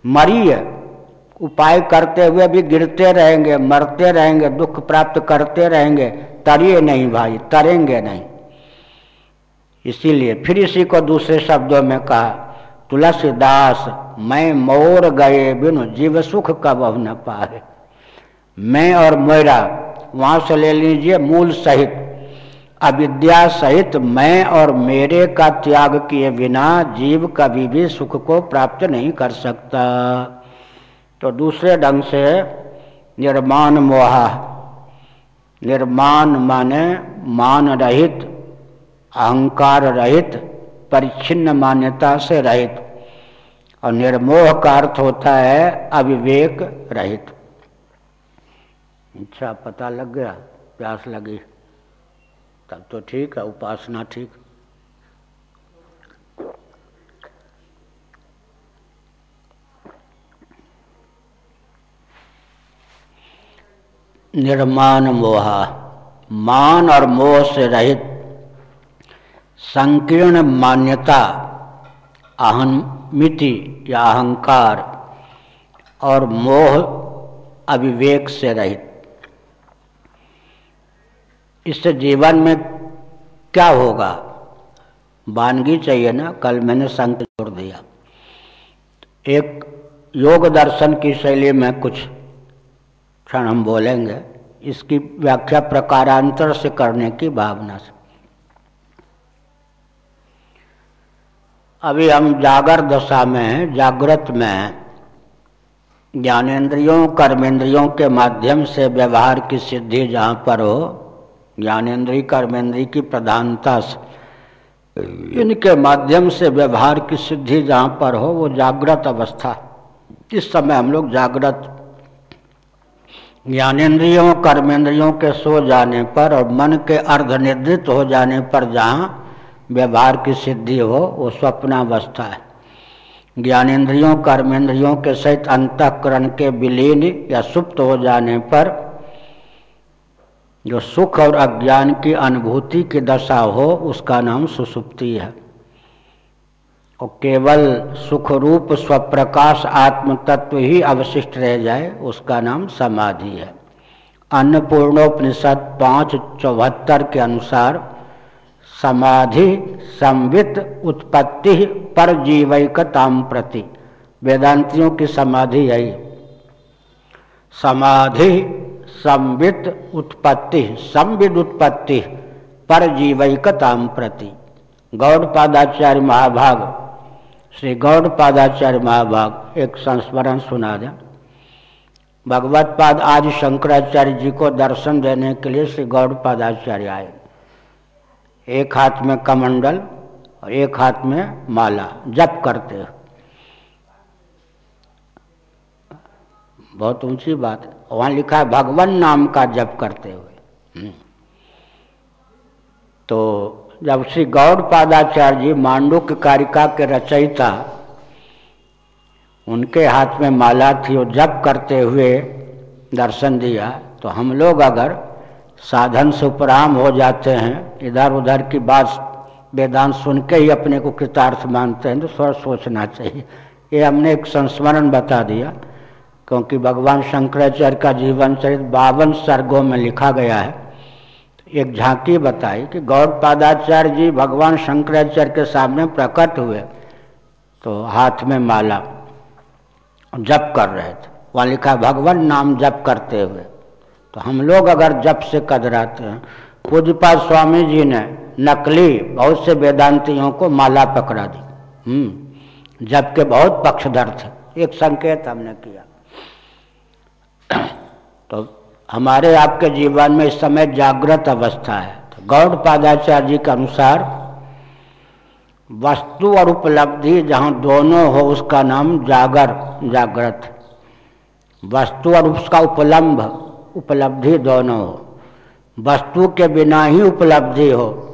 मरिए। उपाय करते हुए भी गिरते रहेंगे, मरते रहेंगे, दुख प्राप्त करते रहेंगे, तरिए नहीं भाई, तरेंगे नहीं। इसीलिए फिर इसी को दूसरे शब्दों में कहा, तुलसीदास, मैं मोर गए बिनु जीव सुख कब न पाए। मैं और मोयरा वहाँ से ले लीजिए मूल सहित। अविद्या सहित मैं और मेरे का त्याग किए बिना जीव कभी भी सुख को प्राप्त नहीं कर सकता। तो दूसरे ढंग से निर्माण मोहा। निर्माण माने मान रहित। अहंकार रहित, परिच्छिन्न मान्यता से रहित। और निर्मोह का अर्थ होता है अविवेक रहित। अच्छा पता लग गया, प्यास लगी। तब तो ठीक है, उपासना ठीक। निर्माण मोहा, मान और मोह से रहित। संकीर्ण मान्यता अहमिति या अहंकार और मोह अविवेक से रहित। इससे जीवन में क्या होगा? वानगी चाहिए ना? कल मैंने संक जोड़ दिया। एक योग दर्शन की शैली में कुछ क्षण हम बोलेंगे। इसकी व्याख्या प्रकारांतर से करने की भावना से। अभी हम जागर दशा में हैं, जागृत में ज्ञानेन्द्रियों कर्मेंद्रियों के माध्यम से व्यवहार की सिद्धि जहाँ पर हो ज्ञानेन्द्रीय कर्मेंद्रीय की प्रधानता से, इनके माध्यम से व्यवहार की सिद्धि जहाँ पर हो, वो जागृत अवस्था। इस समय हम लोग जागृत। ज्ञानेन्द्रियों कर्मेंद्रियों के सो जाने पर और मन के अर्धनिर्दित हो जाने पर जहाँ व्यवहार की सिद्धि हो, वो स्वप्नावस्था है। ज्ञानेन्द्रियों कर्मेंद्रियों के सहित अंतकरण के विलीन या सुप्त हो जाने पर जो सुख और अज्ञान की अनुभूति की दशा हो, उसका नाम सुसुप्ति है। और केवल सुख रूप स्वप्रकाश आत्म तत्व ही अवशिष्ट रह जाए, उसका नाम समाधि है। अन्नपूर्णोपनिषद पाँच चौहत्तर के अनुसार समाधि, संवित उत्पत्ति पर जीवैकताम प्रति। वेदांतियों की समाधि यही। समाधि, संवित उत्पत्ति, संविद उत्पत्ति पर जीवैकताम प्रति। गौड़पादाचार्य महाभाग। श्री गौड़पादाचार्य महाभाग, एक संस्मरण सुना दें। भगवत पाद आज शंकराचार्य जी को दर्शन देने के लिए श्री गौड़पादाचार्य आए। एक हाथ में कमंडल और एक हाथ में माला, जप करते हैं। बहुत ऊँची बात है। वहाँ लिखा है, भगवान नाम का जप करते हुए। हम्म। तो जब श्री गौड़ पादाचार्य जी मांडुक कारिका के रचयिता, उनके हाथ में माला थी और जप करते हुए दर्शन दिया तो हम लोग अगर साधन से उपराम हो जाते हैं। इधर उधर की बात वेदांत सुन के ही अपने को कृतार्थ मानते हैं तो थोड़ा सोचना चाहिए। ये हमने एक संस्मरण बता दिया, क्योंकि भगवान शंकराचार्य का जीवन चरित बावन सर्गों में लिखा गया है। एक झांकी बताई कि गौड़पादाचार्य जी भगवान शंकराचार्य के सामने प्रकट हुए तो हाथ में माला, जप कर रहे थे। वहाँ लिखा, भगवान नाम जप करते हुए। तो हम लोग अगर जप से कदराते हैं पूजपा स्वामी जी ने नकली बहुत से वेदांतियों को माला पकड़ा दी। हम्म जबकि बहुत पक्षधर थे। एक संकेत हमने किया। तो हमारे आपके जीवन में इस समय जागृत अवस्था है। तो गौड़ पादाचार्य जी के अनुसार वस्तु और उपलब्धि जहाँ दोनों हो, उसका नाम जागर, जागृत। वस्तु और उसका उपलम्भ उपलब्धि दोनों हो। वस्तु के बिना ही उपलब्धि हो।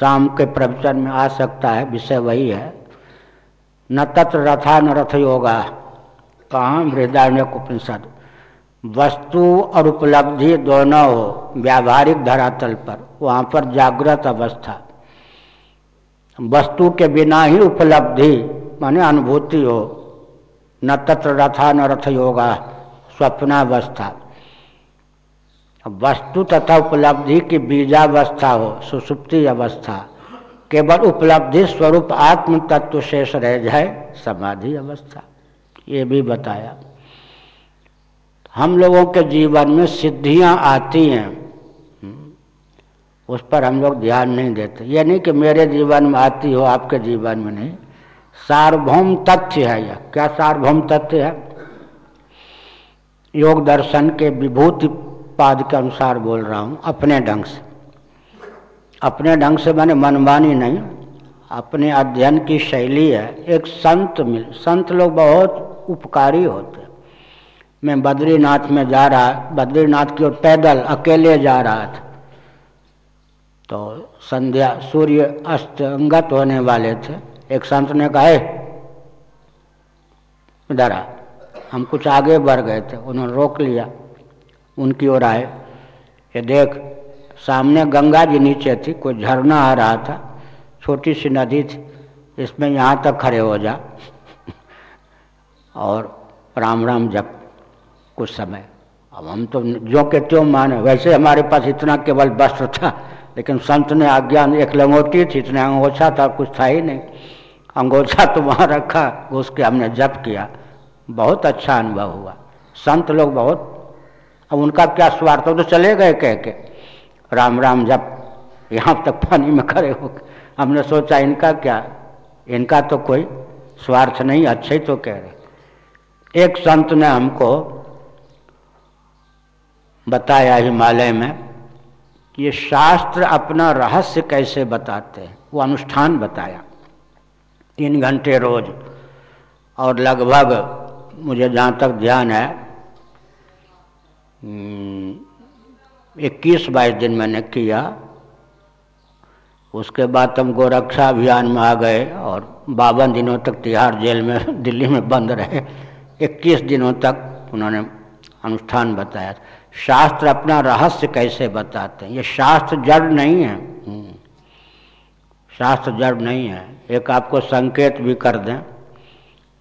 शाम के प्रवचन में आ सकता है, विषय वही है। न तत्र रथा न रथ योगा। कहाँ मृदारण्य उपनिषद? वस्तु और उपलब्धि दोनों हो, व्यावहारिक धरातल पर। वहाँ पर जागृत अवस्था। वस्तु के बिना ही उपलब्धि, माने अनुभूति हो। न तत्र रथा न रथ योगा, स्वप्नावस्था। वस्तु तथा उपलब्धि की बीजावस्था हो, सुसुप्ति अवस्था। केवल उपलब्धि स्वरूप आत्म तत्व शेष रह जाए, समाधि अवस्था। ये भी बताया। हम लोगों के जीवन में सिद्धियाँ आती हैं। उस पर हम लोग ध्यान नहीं देते। ये नहीं कि मेरे जीवन में आती हो, आपके जीवन में नहीं। सार्वभौम तथ्य है यह। क्या सार्वभौम तथ्य है? योग दर्शन के विभूति पाद के अनुसार बोल रहा हूँ, अपने ढंग से। अपने ढंग से मैंने मनमानी नहीं, अपने अध्ययन की शैली है, एक संत मिल, संत लोग बहुत उपकारी होते मैं बद्रीनाथ में जा रहा, बद्रीनाथ की ओर पैदल अकेले जा रहा था। तो संध्या, सूर्य अस्त अंगत होने वाले थे। एक संत ने कहा इधर हम कुछ आगे बढ़ गए थे, उन्होंने रोक लिया। उनकी ओर आए। ये देख, सामने गंगा जी नीचे थी, कोई झरना आ रहा था, छोटी सी नदी थी, इसमें यहाँ तक खड़े हो जा। और राम राम जप, कुछ समय। अब हम तो जो के त्यों माने, वैसे हमारे पास इतना केवल वस्त्र था, लेकिन संत ने आज्ञा, एक लंगोटी थी, इतना अंगोछा था, कुछ था ही नहीं। अंगोछा तो वहाँ रखा, उसके हमने जप किया। बहुत अच्छा अनुभव हुआ। संत लोग बहुत अब उनका क्या स्वार्थ तो चले गए कह के। राम राम, जब यहाँ तक पानी में खड़े हो हमने सोचा, इनका क्या? इनका तो कोई स्वार्थ नहीं, अच्छे ही तो कह रहे। एक संत ने हमको बताया हिमालय में कि ये शास्त्र अपना रहस्य कैसे बताते हैं। वो अनुष्ठान बताया, तीन घंटे रोज। और लगभग, मुझे जहाँ तक ध्यान है इक्कीस बाईस दिन मैंने किया। उसके बाद हम गोरक्षा अभियान में आ गए और बावन दिनों तक तिहाड़ जेल में [laughs] दिल्ली में बंद रहे। इक्कीस दिनों तक उन्होंने अनुष्ठान बताया। शास्त्र अपना रहस्य कैसे बताते हैं? ये शास्त्र जड़ नहीं है। हम्म, शास्त्र जड़ नहीं है। एक आपको संकेत भी कर दें।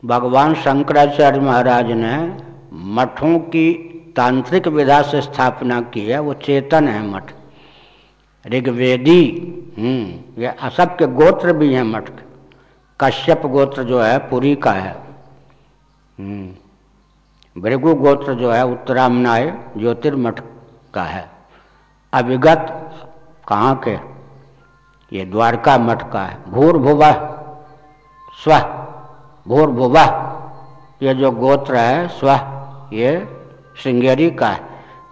भगवान शंकराचार्य महाराज ने मठों की तांत्रिक विधा से स्थापना की है, वो चेतन है मठ। ऋग्वेदी हम्म ये असब के गोत्र भी हैं मठ। के कश्यप गोत्र जो है, पुरी का है। हम्म भृगु गोत्र जो है, उत्तरामनाय ज्योतिर्मठ का है। अभिगत, कहाँ के? ये द्वारका मठ का है। भूर्भुव, स्व, भूर्भुव। ये जो गोत्र है, स्व, ये श्रृंगेरी का है।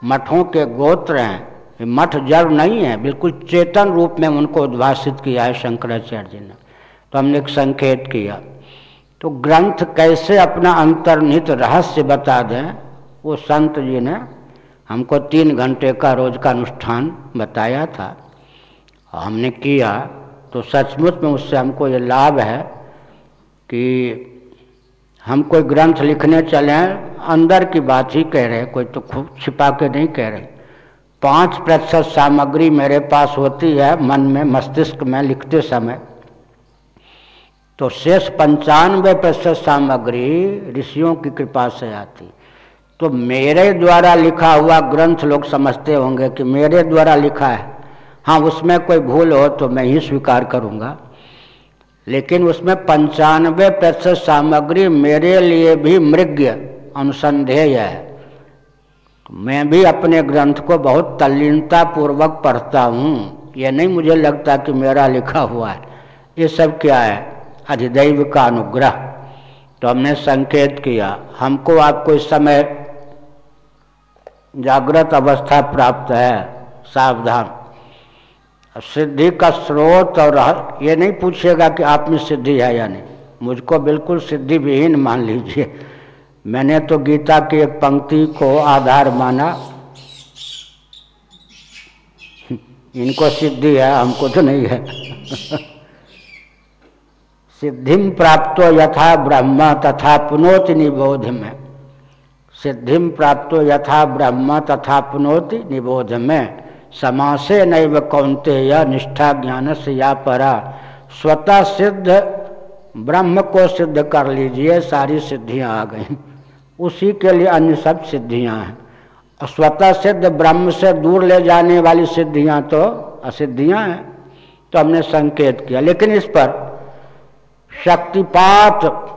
मठों के गोत्र हैं। मठ जड़ नहीं है, बिल्कुल चेतन रूप में उनको उद्भाषित किया है शंकराचार्य जी ने। तो हमने एक संकेत किया। तो ग्रंथ कैसे अपना अंतर्निहित रहस्य बता दें? वो संत जी ने हमको तीन घंटे का रोज का अनुष्ठान बताया था। हमने किया। तो सचमुच में उससे हमको ये लाभ है कि हम कोई ग्रंथ लिखने चले अंदर की बात ही कह रहे कोई तो खूब छिपा के नहीं कह रहे। पाँच प्रतिशत सामग्री मेरे पास होती है, मन में, मस्तिष्क में लिखते समय। तो शेष पंचानवे प्रतिशत सामग्री ऋषियों की कृपा से आती। तो मेरे द्वारा लिखा हुआ ग्रंथ लोग समझते होंगे कि मेरे द्वारा लिखा है। हाँ उसमें कोई भूल हो तो मैं ही स्वीकार करूँगा। लेकिन उसमें पंचानवे प्रतिशत सामग्री मेरे लिए भी मृग्य, अनुसंधेय है। मैं भी अपने ग्रंथ को बहुत तल्लीनता पूर्वक पढ़ता हूँ। यह नहीं मुझे लगता कि मेरा लिखा हुआ है। ये सब क्या है? अधिदैव का अनुग्रह। तो हमने संकेत किया, हमको आपको इस समय जागृत अवस्था प्राप्त है, सावधान। सिद्धि का स्रोत और ये नहीं पूछेगा कि आप में सिद्धि है या नहीं। मुझको बिल्कुल सिद्धि विहीन मान लीजिए। मैंने तो गीता की एक पंक्ति को आधार माना। इनको सिद्धि है, हमको तो नहीं है। [laughs] सिद्धिम प्राप्त यथा ब्रह्म तथा पुनोति निबोध में। सिद्धिम प्राप्त यथा ब्रह्म तथा पुनोति निबोध में। समासे नैव कौनते या निष्ठा ज्ञान से या परा। स्वतः सिद्ध, ब्रह्म को सिद्ध कर लीजिए, सारी सिद्धियाँ आ गई। उसी के लिए अन्य सब सिद्धियाँ हैं। स्वतः सिद्ध, ब्रह्म से दूर ले जाने वाली सिद्धियाँ तो असिद्धियाँ हैं। तो हमने संकेत किया। लेकिन इस पर शक्तिपात,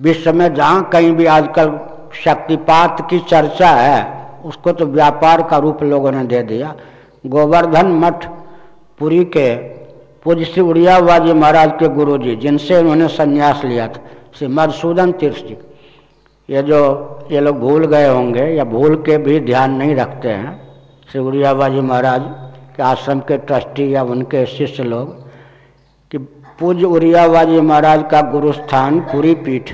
विश्व में जहाँ कहीं भी आजकल शक्तिपात की चर्चा है उसको तो व्यापार का रूप लोगों ने दे दिया। गोवर्धन मठ पुरी के पूज्य श्री उड़ियावा जी महाराज के गुरु जी जिनसे उन्होंने संन्यास लिया था, श्री मधुसूदन तीर्थ जी। ये जो, ये लोग भूल गए होंगे, या भूल के भी ध्यान नहीं रखते हैं, श्री उड़ियाबा जी महाराज के आश्रम के ट्रस्टी या उनके शिष्य लोग, कि पूज्य उड़ियाबा जी महाराज का गुरुस्थान पूरी पीठ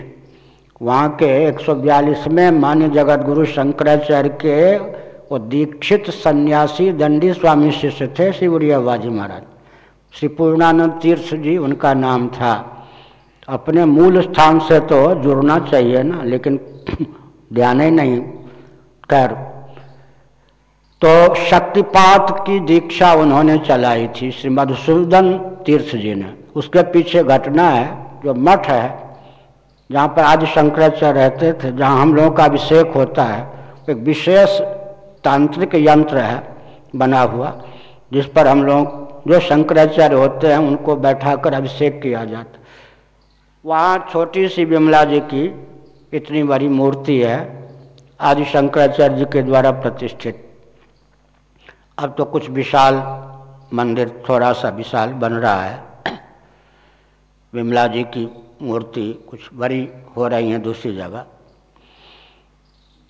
वहाँ के एक सौ बयालीस में मान्य जगत गुरु शंकराचार्य के वो दीक्षित सन्यासी दंडी स्वामी शिष्य थे श्री उड़ियाबाजी महाराज। श्री पूर्णानंद तीर्थ जी, उनका नाम था। अपने मूल स्थान से तो जुड़ना चाहिए ना, लेकिन [clears throat] ध्यान ही नहीं। कर तो शक्तिपात की दीक्षा उन्होंने चलाई थी श्री मधुसूदन तीर्थ जी ने। उसके पीछे घटना है, जो मठ है जहाँ पर आदि शंकराचार्य रहते थे, जहाँ हम लोगों का अभिषेक होता है एक विशेष तांत्रिक यंत्र है, बना हुआ, जिस पर हम लोग, जो शंकराचार्य होते हैं, उनको बैठाकर अभिषेक किया जाता वहाँ छोटी सी विमला जी की इतनी बड़ी मूर्ति है, आदि शंकराचार्य जी के द्वारा प्रतिष्ठित। अब तो कुछ विशाल मंदिर, थोड़ा सा विशाल बन रहा है। विमला जी की मूर्ति कुछ बड़ी हो रही हैं दूसरी जगह।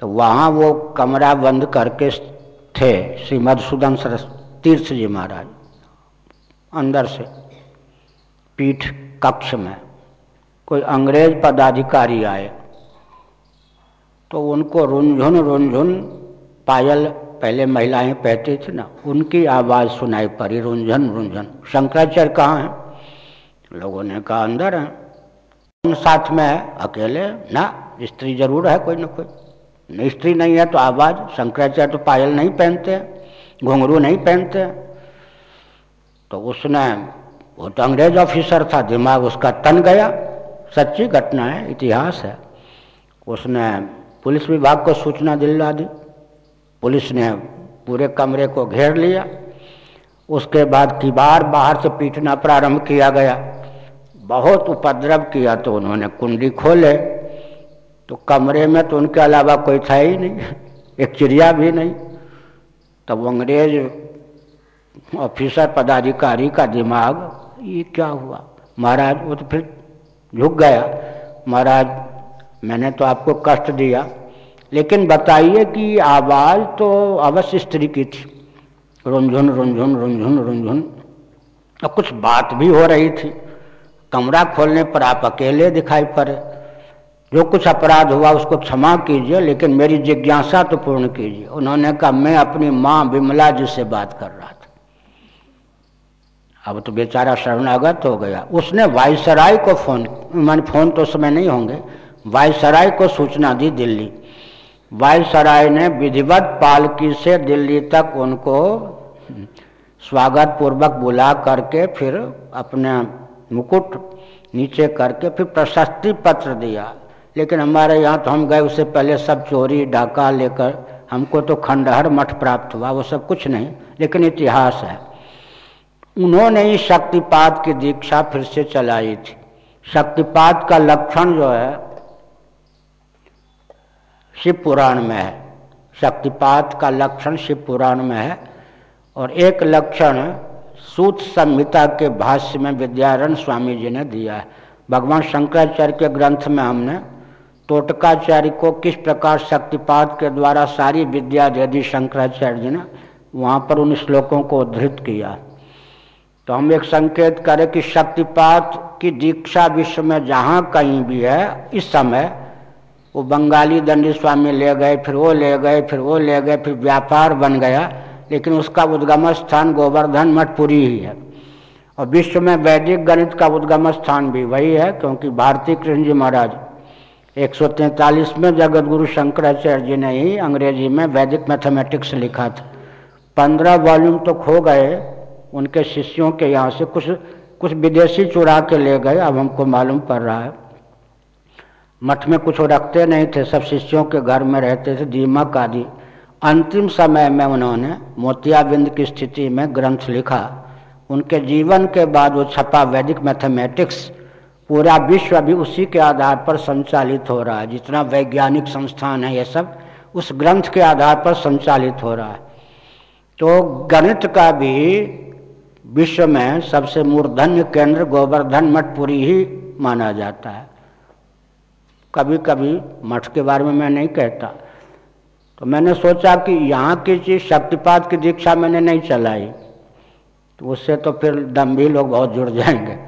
तो वहाँ वो कमरा बंद करके थे श्री मधुसूदन तीर्थ जी महाराज, अंदर से, पीठ कक्ष में। कोई अंग्रेज़ पदाधिकारी आए तो उनको रुनझुन रुनझुन पायल, पहले महिलाएँ पहती थी ना, उनकी आवाज़ सुनाई पड़ी, रुंझन रुंझन, शंकराचार्य कहाँ हैं? लोगों ने कहा, अंदर हैं। साथ में है? अकेले? ना, स्त्री ज़रूर है कोई ना कोई। स्त्री नहीं है तो आवाज़, शंकराचार्य तो पायल नहीं पहनते, घुंघरू नहीं पहनते। तो उसने, वो तो अंग्रेज़ ऑफिसर था, दिमाग उसका तन गया। सच्ची घटना है, इतिहास है। उसने पुलिस विभाग को सूचना दिलवा दी। पुलिस ने पूरे कमरे को घेर लिया। उसके बाद की बार बाहर से पीटना प्रारंभ किया गया। बहुत उपद्रव किया तो उन्होंने कुंडी खोले तो कमरे में तो उनके अलावा कोई था ही नहीं, एक चिड़िया भी नहीं। तब अंग्रेज़ ऑफिसर पदाधिकारी का दिमाग, ये क्या हुआ? महाराज, वो तो फिर झुक गया। महाराज, मैंने तो आपको कष्ट दिया, लेकिन बताइए कि आवाज़ तो अवश्य स्त्री की थी। रुंझुन रुंझुन रुंझुन रुंझुन। और कुछ बात भी हो रही थी। कमरा खोलने पर आप अकेले दिखाई पड़े। जो कुछ अपराध हुआ उसको क्षमा कीजिए, लेकिन मेरी जिज्ञासा तो पूर्ण कीजिए। उन्होंने कहा, मैं अपनी माँ विमला जी से बात कर रहा था। अब तो बेचारा शरणागत हो गया। उसने वायसराय को फ़ोन, मान फ़ोन तो समय नहीं होंगे, वायसराय को सूचना दी दिल्ली। वायसराय ने विधिवत पालकी से दिल्ली तक उनको स्वागत पूर्वक बुला करके फिर अपने मुकुट नीचे करके फिर प्रशस्ति पत्र दिया। लेकिन हमारे यहाँ तो हम गए, उससे पहले सब चोरी, डाका लेकर हमको तो खंडहर मठ प्राप्त हुआ, वो सब कुछ नहीं, लेकिन इतिहास है। उन्होंने ही शक्तिपात की दीक्षा फिर से चलाई थी। शक्तिपात का लक्षण जो है, शिव पुराण में है। शक्तिपात का लक्षण शिव पुराण में है और एक लक्षण सूत संहिता के भाष्य में विद्यारण स्वामी जी ने दिया है। भगवान शंकराचार्य के ग्रंथ में हमने टोटकाचार्य को किस प्रकार शक्तिपात के द्वारा सारी विद्या दे दी शंकराचार्य जी ने, वहाँ पर उन श्लोकों को उद्धृत किया। तो हम एक संकेत करें कि शक्तिपात की दीक्षा विश्व में जहाँ कहीं भी है, इस समय वो बंगाली दंडी स्वामी ले गए, फिर वो ले गए, फिर वो ले गए, फिर व्यापार बन गया। लेकिन उसका उद्गम स्थान गोवर्धन मठपुरी ही है। और विश्व में वैदिक गणित का उद्गम स्थान भी वही है, क्योंकि भारती कृष्ण जी महाराज एक सौ तैंतालीस में जगत गुरु शंकराचार्य जी ने ही अंग्रेज़ी में वैदिक मैथमेटिक्स लिखा था। पंद्रह वॉल्यूम तो खो गए, उनके शिष्यों के यहाँ से कुछ कुछ विदेशी चुरा के ले गए, अब हमको मालूम पड़ रहा है। मठ में कुछ रखते नहीं थे, सब शिष्यों के घर में रहते थे, दीमक आदि। अंतिम समय में उन्होंने मोतियाबिंद की स्थिति में ग्रंथ लिखा। उनके जीवन के बाद वो छपा वैदिक मैथमेटिक्स। पूरा विश्व अभी उसी के आधार पर संचालित हो रहा है। जितना वैज्ञानिक संस्थान है ये सब, उस ग्रंथ के आधार पर संचालित हो रहा है। तो गणित का भी विश्व में सबसे मूर्धन्य केंद्र गोवर्धन मठपुरी ही माना जाता है। कभी कभी मठ के बारे में मैं नहीं कहता। तो मैंने सोचा कि यहाँ की चीज़ शक्तिपात की दीक्षा मैंने नहीं चलाई। तो उससे तो फिर दम्भी लोग बहुत जुड़ जाएँगे।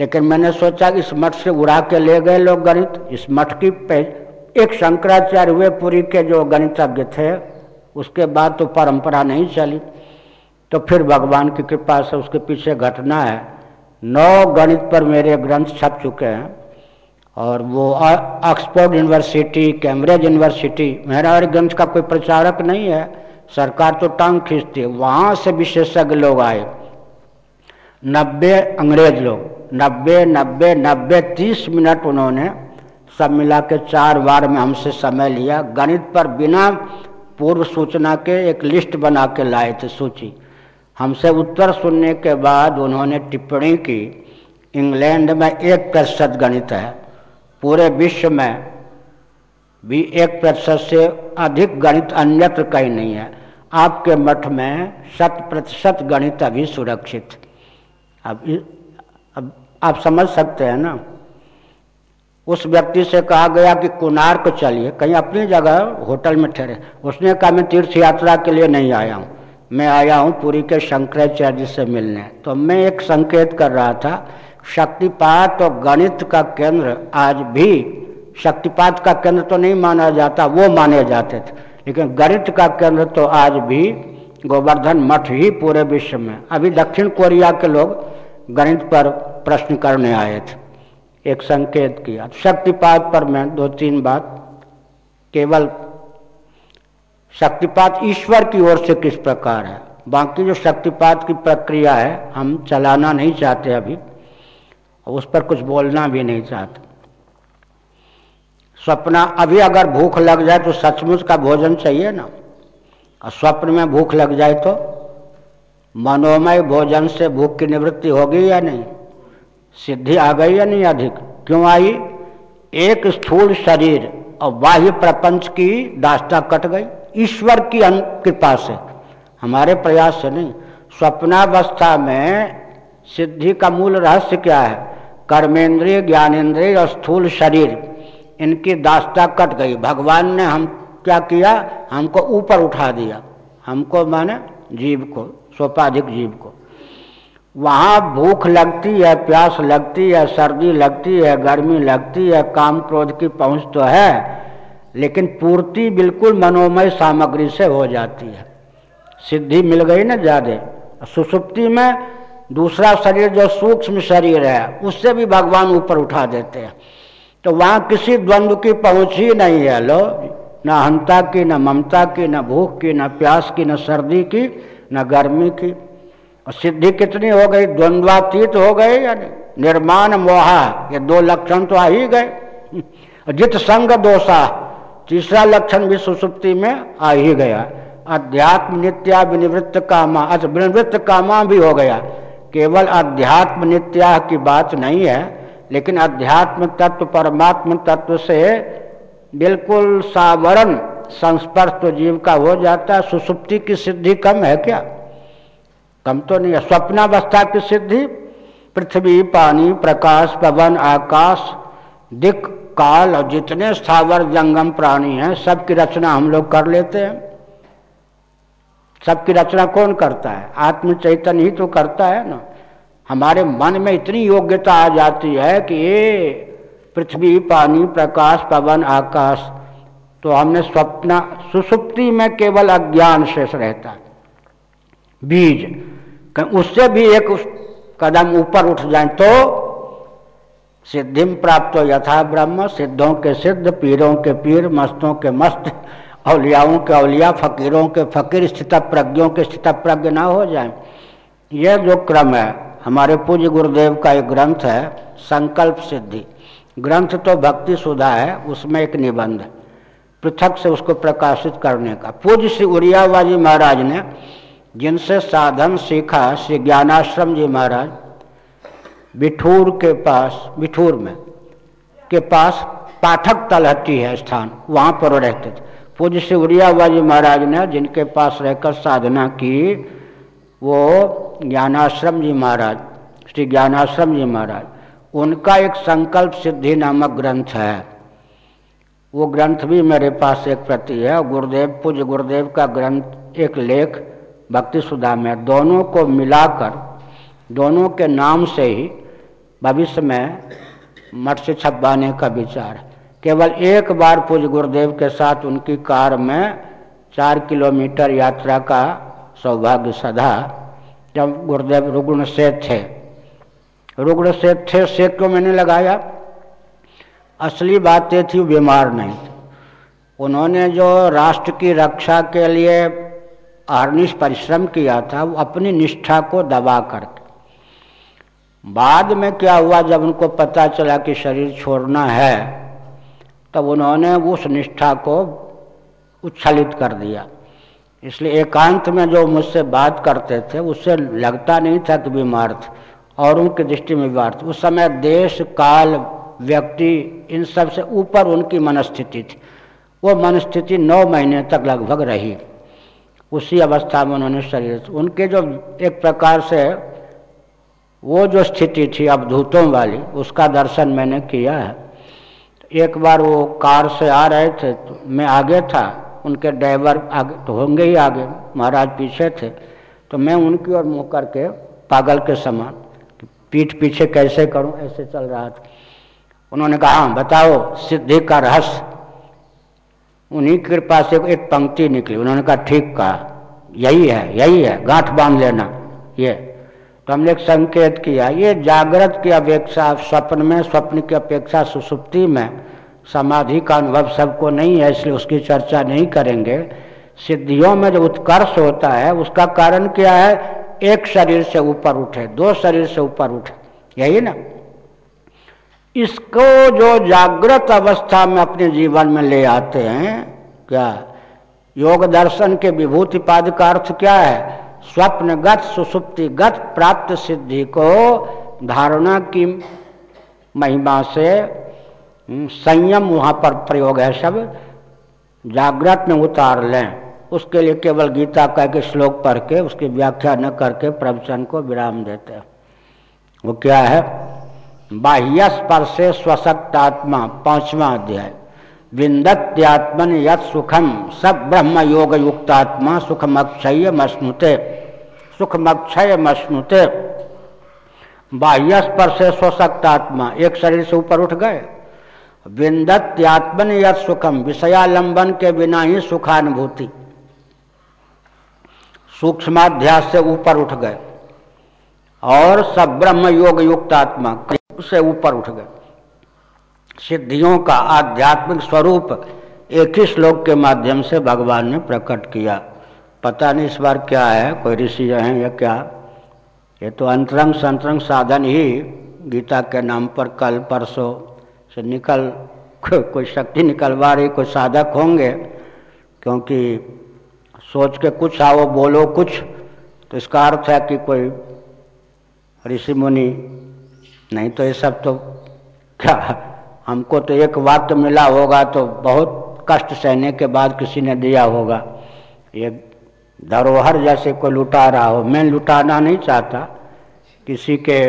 लेकिन मैंने सोचा कि इस मठ से उड़ा के ले गए लोग गणित। इस मठ की एक शंकराचार्य हुए पुरी के जो गणितज्ञ थे, उसके बाद तो परंपरा नहीं चली। तो फिर भगवान की कृपा से उसके पीछे घटना है। नौ गणित पर मेरे ग्रंथ छप चुके हैं। और वो ऑक्सफोर्ड यूनिवर्सिटी कैम्ब्रिज यूनिवर्सिटी ग्रंथ का कोई प्रचारक नहीं है। सरकार तो टांग खींचती है। वहाँ से विशेषज्ञ लोग आए। नब्बे अंग्रेज़ लोग। नब्बे नब्बे नब्बे, तीस मिनट उन्होंने सब मिला के चार बार में हमसे समय लिया। गणित पर बिना पूर्व सूचना के एक लिस्ट बना के लाए थे सूची। हमसे उत्तर सुनने के बाद उन्होंने टिप्पणी की, इंग्लैंड में एक प्रतिशत गणित है। पूरे विश्व में भी एक प्रतिशत से अधिक गणित अन्यत्र कहीं नहीं है। आपके मठ में शत प्रतिशत गणित अभी सुरक्षित। अब अब आप समझ सकते हैं ना? उस व्यक्ति से कहा गया कि कुनार को चलिए, कहीं अपनी जगह होटल में ठहरे। उसने कहा, मैं तीर्थ यात्रा के लिए नहीं आया हूँ। मैं आया हूँ पुरी के शंकराचार्य से मिलने। तो मैं एक संकेत कर रहा था शक्तिपात और गणित का केंद्र आज भी शक्तिपात का केंद्र तो नहीं माना जाता, वो माने जाते थे। लेकिन गणित का केंद्र तो आज भी गोवर्धन मठ ही पूरे विश्व में। अभी दक्षिण कोरिया के लोग गणित पर प्रश्न करने आए थे। एक संकेत किया, शक्तिपात पर मैं दो तीन बात, केवल शक्तिपात ईश्वर की ओर से किस प्रकार है? बाकी जो शक्तिपात की प्रक्रिया है, हम चलाना नहीं चाहते अभी। उस पर कुछ बोलना भी नहीं चाहते। स्वप्न अभी अगर भूख लग जाए तो सचमुच का भोजन चाहिए ना। और स्वप्न में भूख लग जाए तो मनोमय भोजन से भूख की निवृत्ति होगी या नहीं? सिद्धि आ गई या नहीं अधिक? क्यों आई? एक स्थूल शरीर और बाह्य प्रपंच की दास्ता कट गई। ईश्वर की कृपा से। हमारे प्रयास से नहीं। स्वप्नावस्था में सिद्धि का मूल रहस्य क्या है? कर्मेंद्रिय ज्ञानेन्द्रिय और स्थूल शरीर। इनकी दास्ता कट गई। भगवान ने हम क्या किया? हमको ऊपर उठा दिया। हमको माने जीव को, सोपाधिक जीव को। वहाँ भूख लगती है, प्यास लगती है, सर्दी लगती है, गर्मी लगती है, काम क्रोध की पहुँच तो है, लेकिन पूर्ति बिल्कुल मनोमय सामग्री से हो जाती है। सिद्धि मिल गई ना ज़्यादा। सुसुप्ति में दूसरा शरीर जो सूक्ष्म शरीर है, उससे भी भगवान ऊपर उठा देते हैं। तो वहाँ किसी द्वंद्व की पहुँच ही नहीं है, लो। न हंता की, न ममता की, न भूख की, न प्यास की, न सर्दी की, न गर्मी की। और सिद्धि कितनी हो गई? द्वंद्वातीत हो गए या निर्माण मोहा, ये दो लक्षण तो आ ही गए। जित संग दोषा, तीसरा लक्षण भी सुसुप्ति में आ ही गया। अध्यात्म नित्या विनिवृत्त कामा अच्छा विनिवृत्त कामा भी हो गया। केवल अध्यात्म नित्या की बात नहीं है, लेकिन अध्यात्म तत्व, परमात्म तत्व से बिल्कुल सावरण संस्पर्श तो जीव का हो जाता है। सुसुप्ति की सिद्धि कम है क्या? कम तो नहीं है। स्वप्नावस्था की सिद्धि, पृथ्वी, पानी, प्रकाश, पवन, आकाश दिक काल और जितने स्थावर जंगम प्राणी हैं सबकी रचना हम लोग कर लेते हैं। सबकी रचना कौन करता है? आत्म चैतन्य ही तो करता है ना। हमारे मन में इतनी योग्यता आ जाती है कि ये पृथ्वी, पानी, प्रकाश, पवन, आकाश तो हमने स्वप्न, सुसुप्ति में केवल अज्ञान शेष रहता है। बीज उससे भी एक उस कदम ऊपर उठ जाए तो सिद्धिम प्राप्त हो। यथा ब्रह्म, सिद्धों के सिद्ध, पीरों के पीर, मस्तों के मस्त। अलियाओं के अलिया फकीरों के फकीर स्थित प्रज्ञों के स्थित प्रज्ञ ना हो जाए। यह जो क्रम है, हमारे पूज्य गुरुदेव का एक ग्रंथ है, संकल्प सिद्धि। ग्रंथ तो भक्ति सुधा है, उसमें एक निबंध, पृथक से उसको प्रकाशित करने का। पूज्य श्री उड़ियाबाजी महाराज ने, जिनसे साधन सीखा, श्री ज्ञानाश्रम जी महाराज, बिठूर के पास, बिठूर में, के पास पाठक तलहटी है स्थान, वहाँ पर रहते थे। पूज्य श्री उड़ियाबाजी महाराज ने जिनके पास रहकर साधना की, वो ज्ञानाश्रम जी महाराज, श्री ज्ञानाश्रम जी महाराज, उनका एक संकल्प सिद्धि नामक ग्रंथ है। वो ग्रंथ भी मेरे पास एक प्रति है। गुरुदेव, पूज्य गुरुदेव का ग्रंथ, एक लेख, भक्ति सुधा में, दोनों को मिलाकर, दोनों के नाम से ही भविष्य में मठ से छपवाने का विचार है। केवल एक बार पूज गुरुदेव के साथ उनकी कार में चार किलोमीटर यात्रा का सौभाग्य सधा जब गुरुदेव रुग्ण से थे। रुग्ण से थे से क्यों मैंने लगाया। असली बात ये थी, बीमार नहीं। उन्होंने जो राष्ट्र की रक्षा के लिए अहरनिश परिश्रम किया था, वो अपनी निष्ठा को दबा करके। बाद में क्या हुआ, जब उनको पता चला कि शरीर छोड़ना है तब उन्होंने उस निष्ठा को उच्छलित कर दिया। इसलिए एकांत में जो मुझसे बात करते थे, उससे लगता नहीं था कि बीमार थे, और उनकी दृष्टि में बीमार थे। उस समय देश, काल, व्यक्ति, इन सबसे ऊपर उनकी मनस्थिति थी। वो मनस्थिति नौ महीने तक लगभग रही। उसी अवस्था में उन्होंने शरीर उनके जो एक प्रकार से वो जो स्थिति थी, अवधूतों वाली, उसका दर्शन मैंने किया है। एक बार वो कार से आ रहे थे तो मैं आगे था, उनके ड्राइवर आगे तो होंगे ही आगे, महाराज पीछे थे तो मैं उनकी ओर मुँह करके पागल के समान पीठ पीछे कैसे करूँ, ऐसे चल रहा था। उन्होंने कहा हाँ बताओ, सिद्धि का रहस्य। उन्हीं की कृपा से एक पंक्ति निकली, उन्होंने कहा, ठीक कहा, यही है यही है, गांठ बाँध लेना, ये। तो हमने एक संकेत किया, ये जागृत की अपेक्षा, स्वप्न में, स्वप्न की अपेक्षा सुसुप्ति में समाधि का अनुभव सबको नहीं है, इसलिए उसकी चर्चा नहीं करेंगे। सिद्धियों में जो उत्कर्ष होता है, उसका कारण क्या है? एक शरीर से ऊपर उठे, दो शरीर से ऊपर उठे। यही ना? इसको जो जागृत अवस्था में अपने जीवन में ले आते हैं, क्या? योग दर्शन के विभूति पाद का अर्थ क्या है? स्वप्नगत सुसुप्तिगत प्राप्त सिद्धि को धारणा की महिमा से संयम वहाँ पर प्रयोग है सब। जागृत में उतार लें। उसके लिए केवल गीता का के श्लोक पढ़ के, उसकी व्याख्या न करके प्रवचन को विराम देते हैं। वो क्या है? बाह्य स्पर्शे स्वशक्तात्मा पांचवा अध्याय। विंदत्यात्मन यत सुखम सब ब्रह्म योग युक्तात्मा सुखम अक्षय मश्नुते सुखम अक्षय मश्नुते बाह्य स्पर्श स्वशक्तात्मा एक शरीर से ऊपर उठ गए। विंदत्यात्मन यत सुखम विषयालंबन के बिना ही सुखानुभूति। सूक्ष्माध्यास से ऊपर उठ गए और सब ब्रह्म योग युक्त आत्मा से ऊपर उठ गए। सिद्धियों का आध्यात्मिक स्वरूप एक ही श्लोक के माध्यम से भगवान ने प्रकट किया। पता नहीं इस बार क्या है कोई ऋषि हैं या क्या। ये तो अंतरंग संतरंग साधन ही गीता के नाम पर कल परसों से निकल को, [laughs] कोई शक्ति निकलवा रही कोई साधक होंगे क्योंकि सोच के कुछ आओ बोलो कुछ तो इसका अर्थ है कि कोई ऋषि मुनि नहीं तो ये सब तो क्या हमको तो एक वाक्य मिला होगा तो बहुत कष्ट सहने के बाद किसी ने दिया होगा। ये धरोहर जैसे कोई लुटा रहा हो। मैं लुटाना नहीं चाहता। किसी के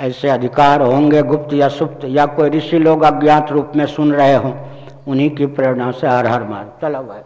ऐसे अधिकार होंगे, गुप्त या सुप्त, या कोई ऋषि लोग अज्ञात रूप में सुन रहे हों, उन्हीं की प्रेरणा से हर हर मार चलो भाई।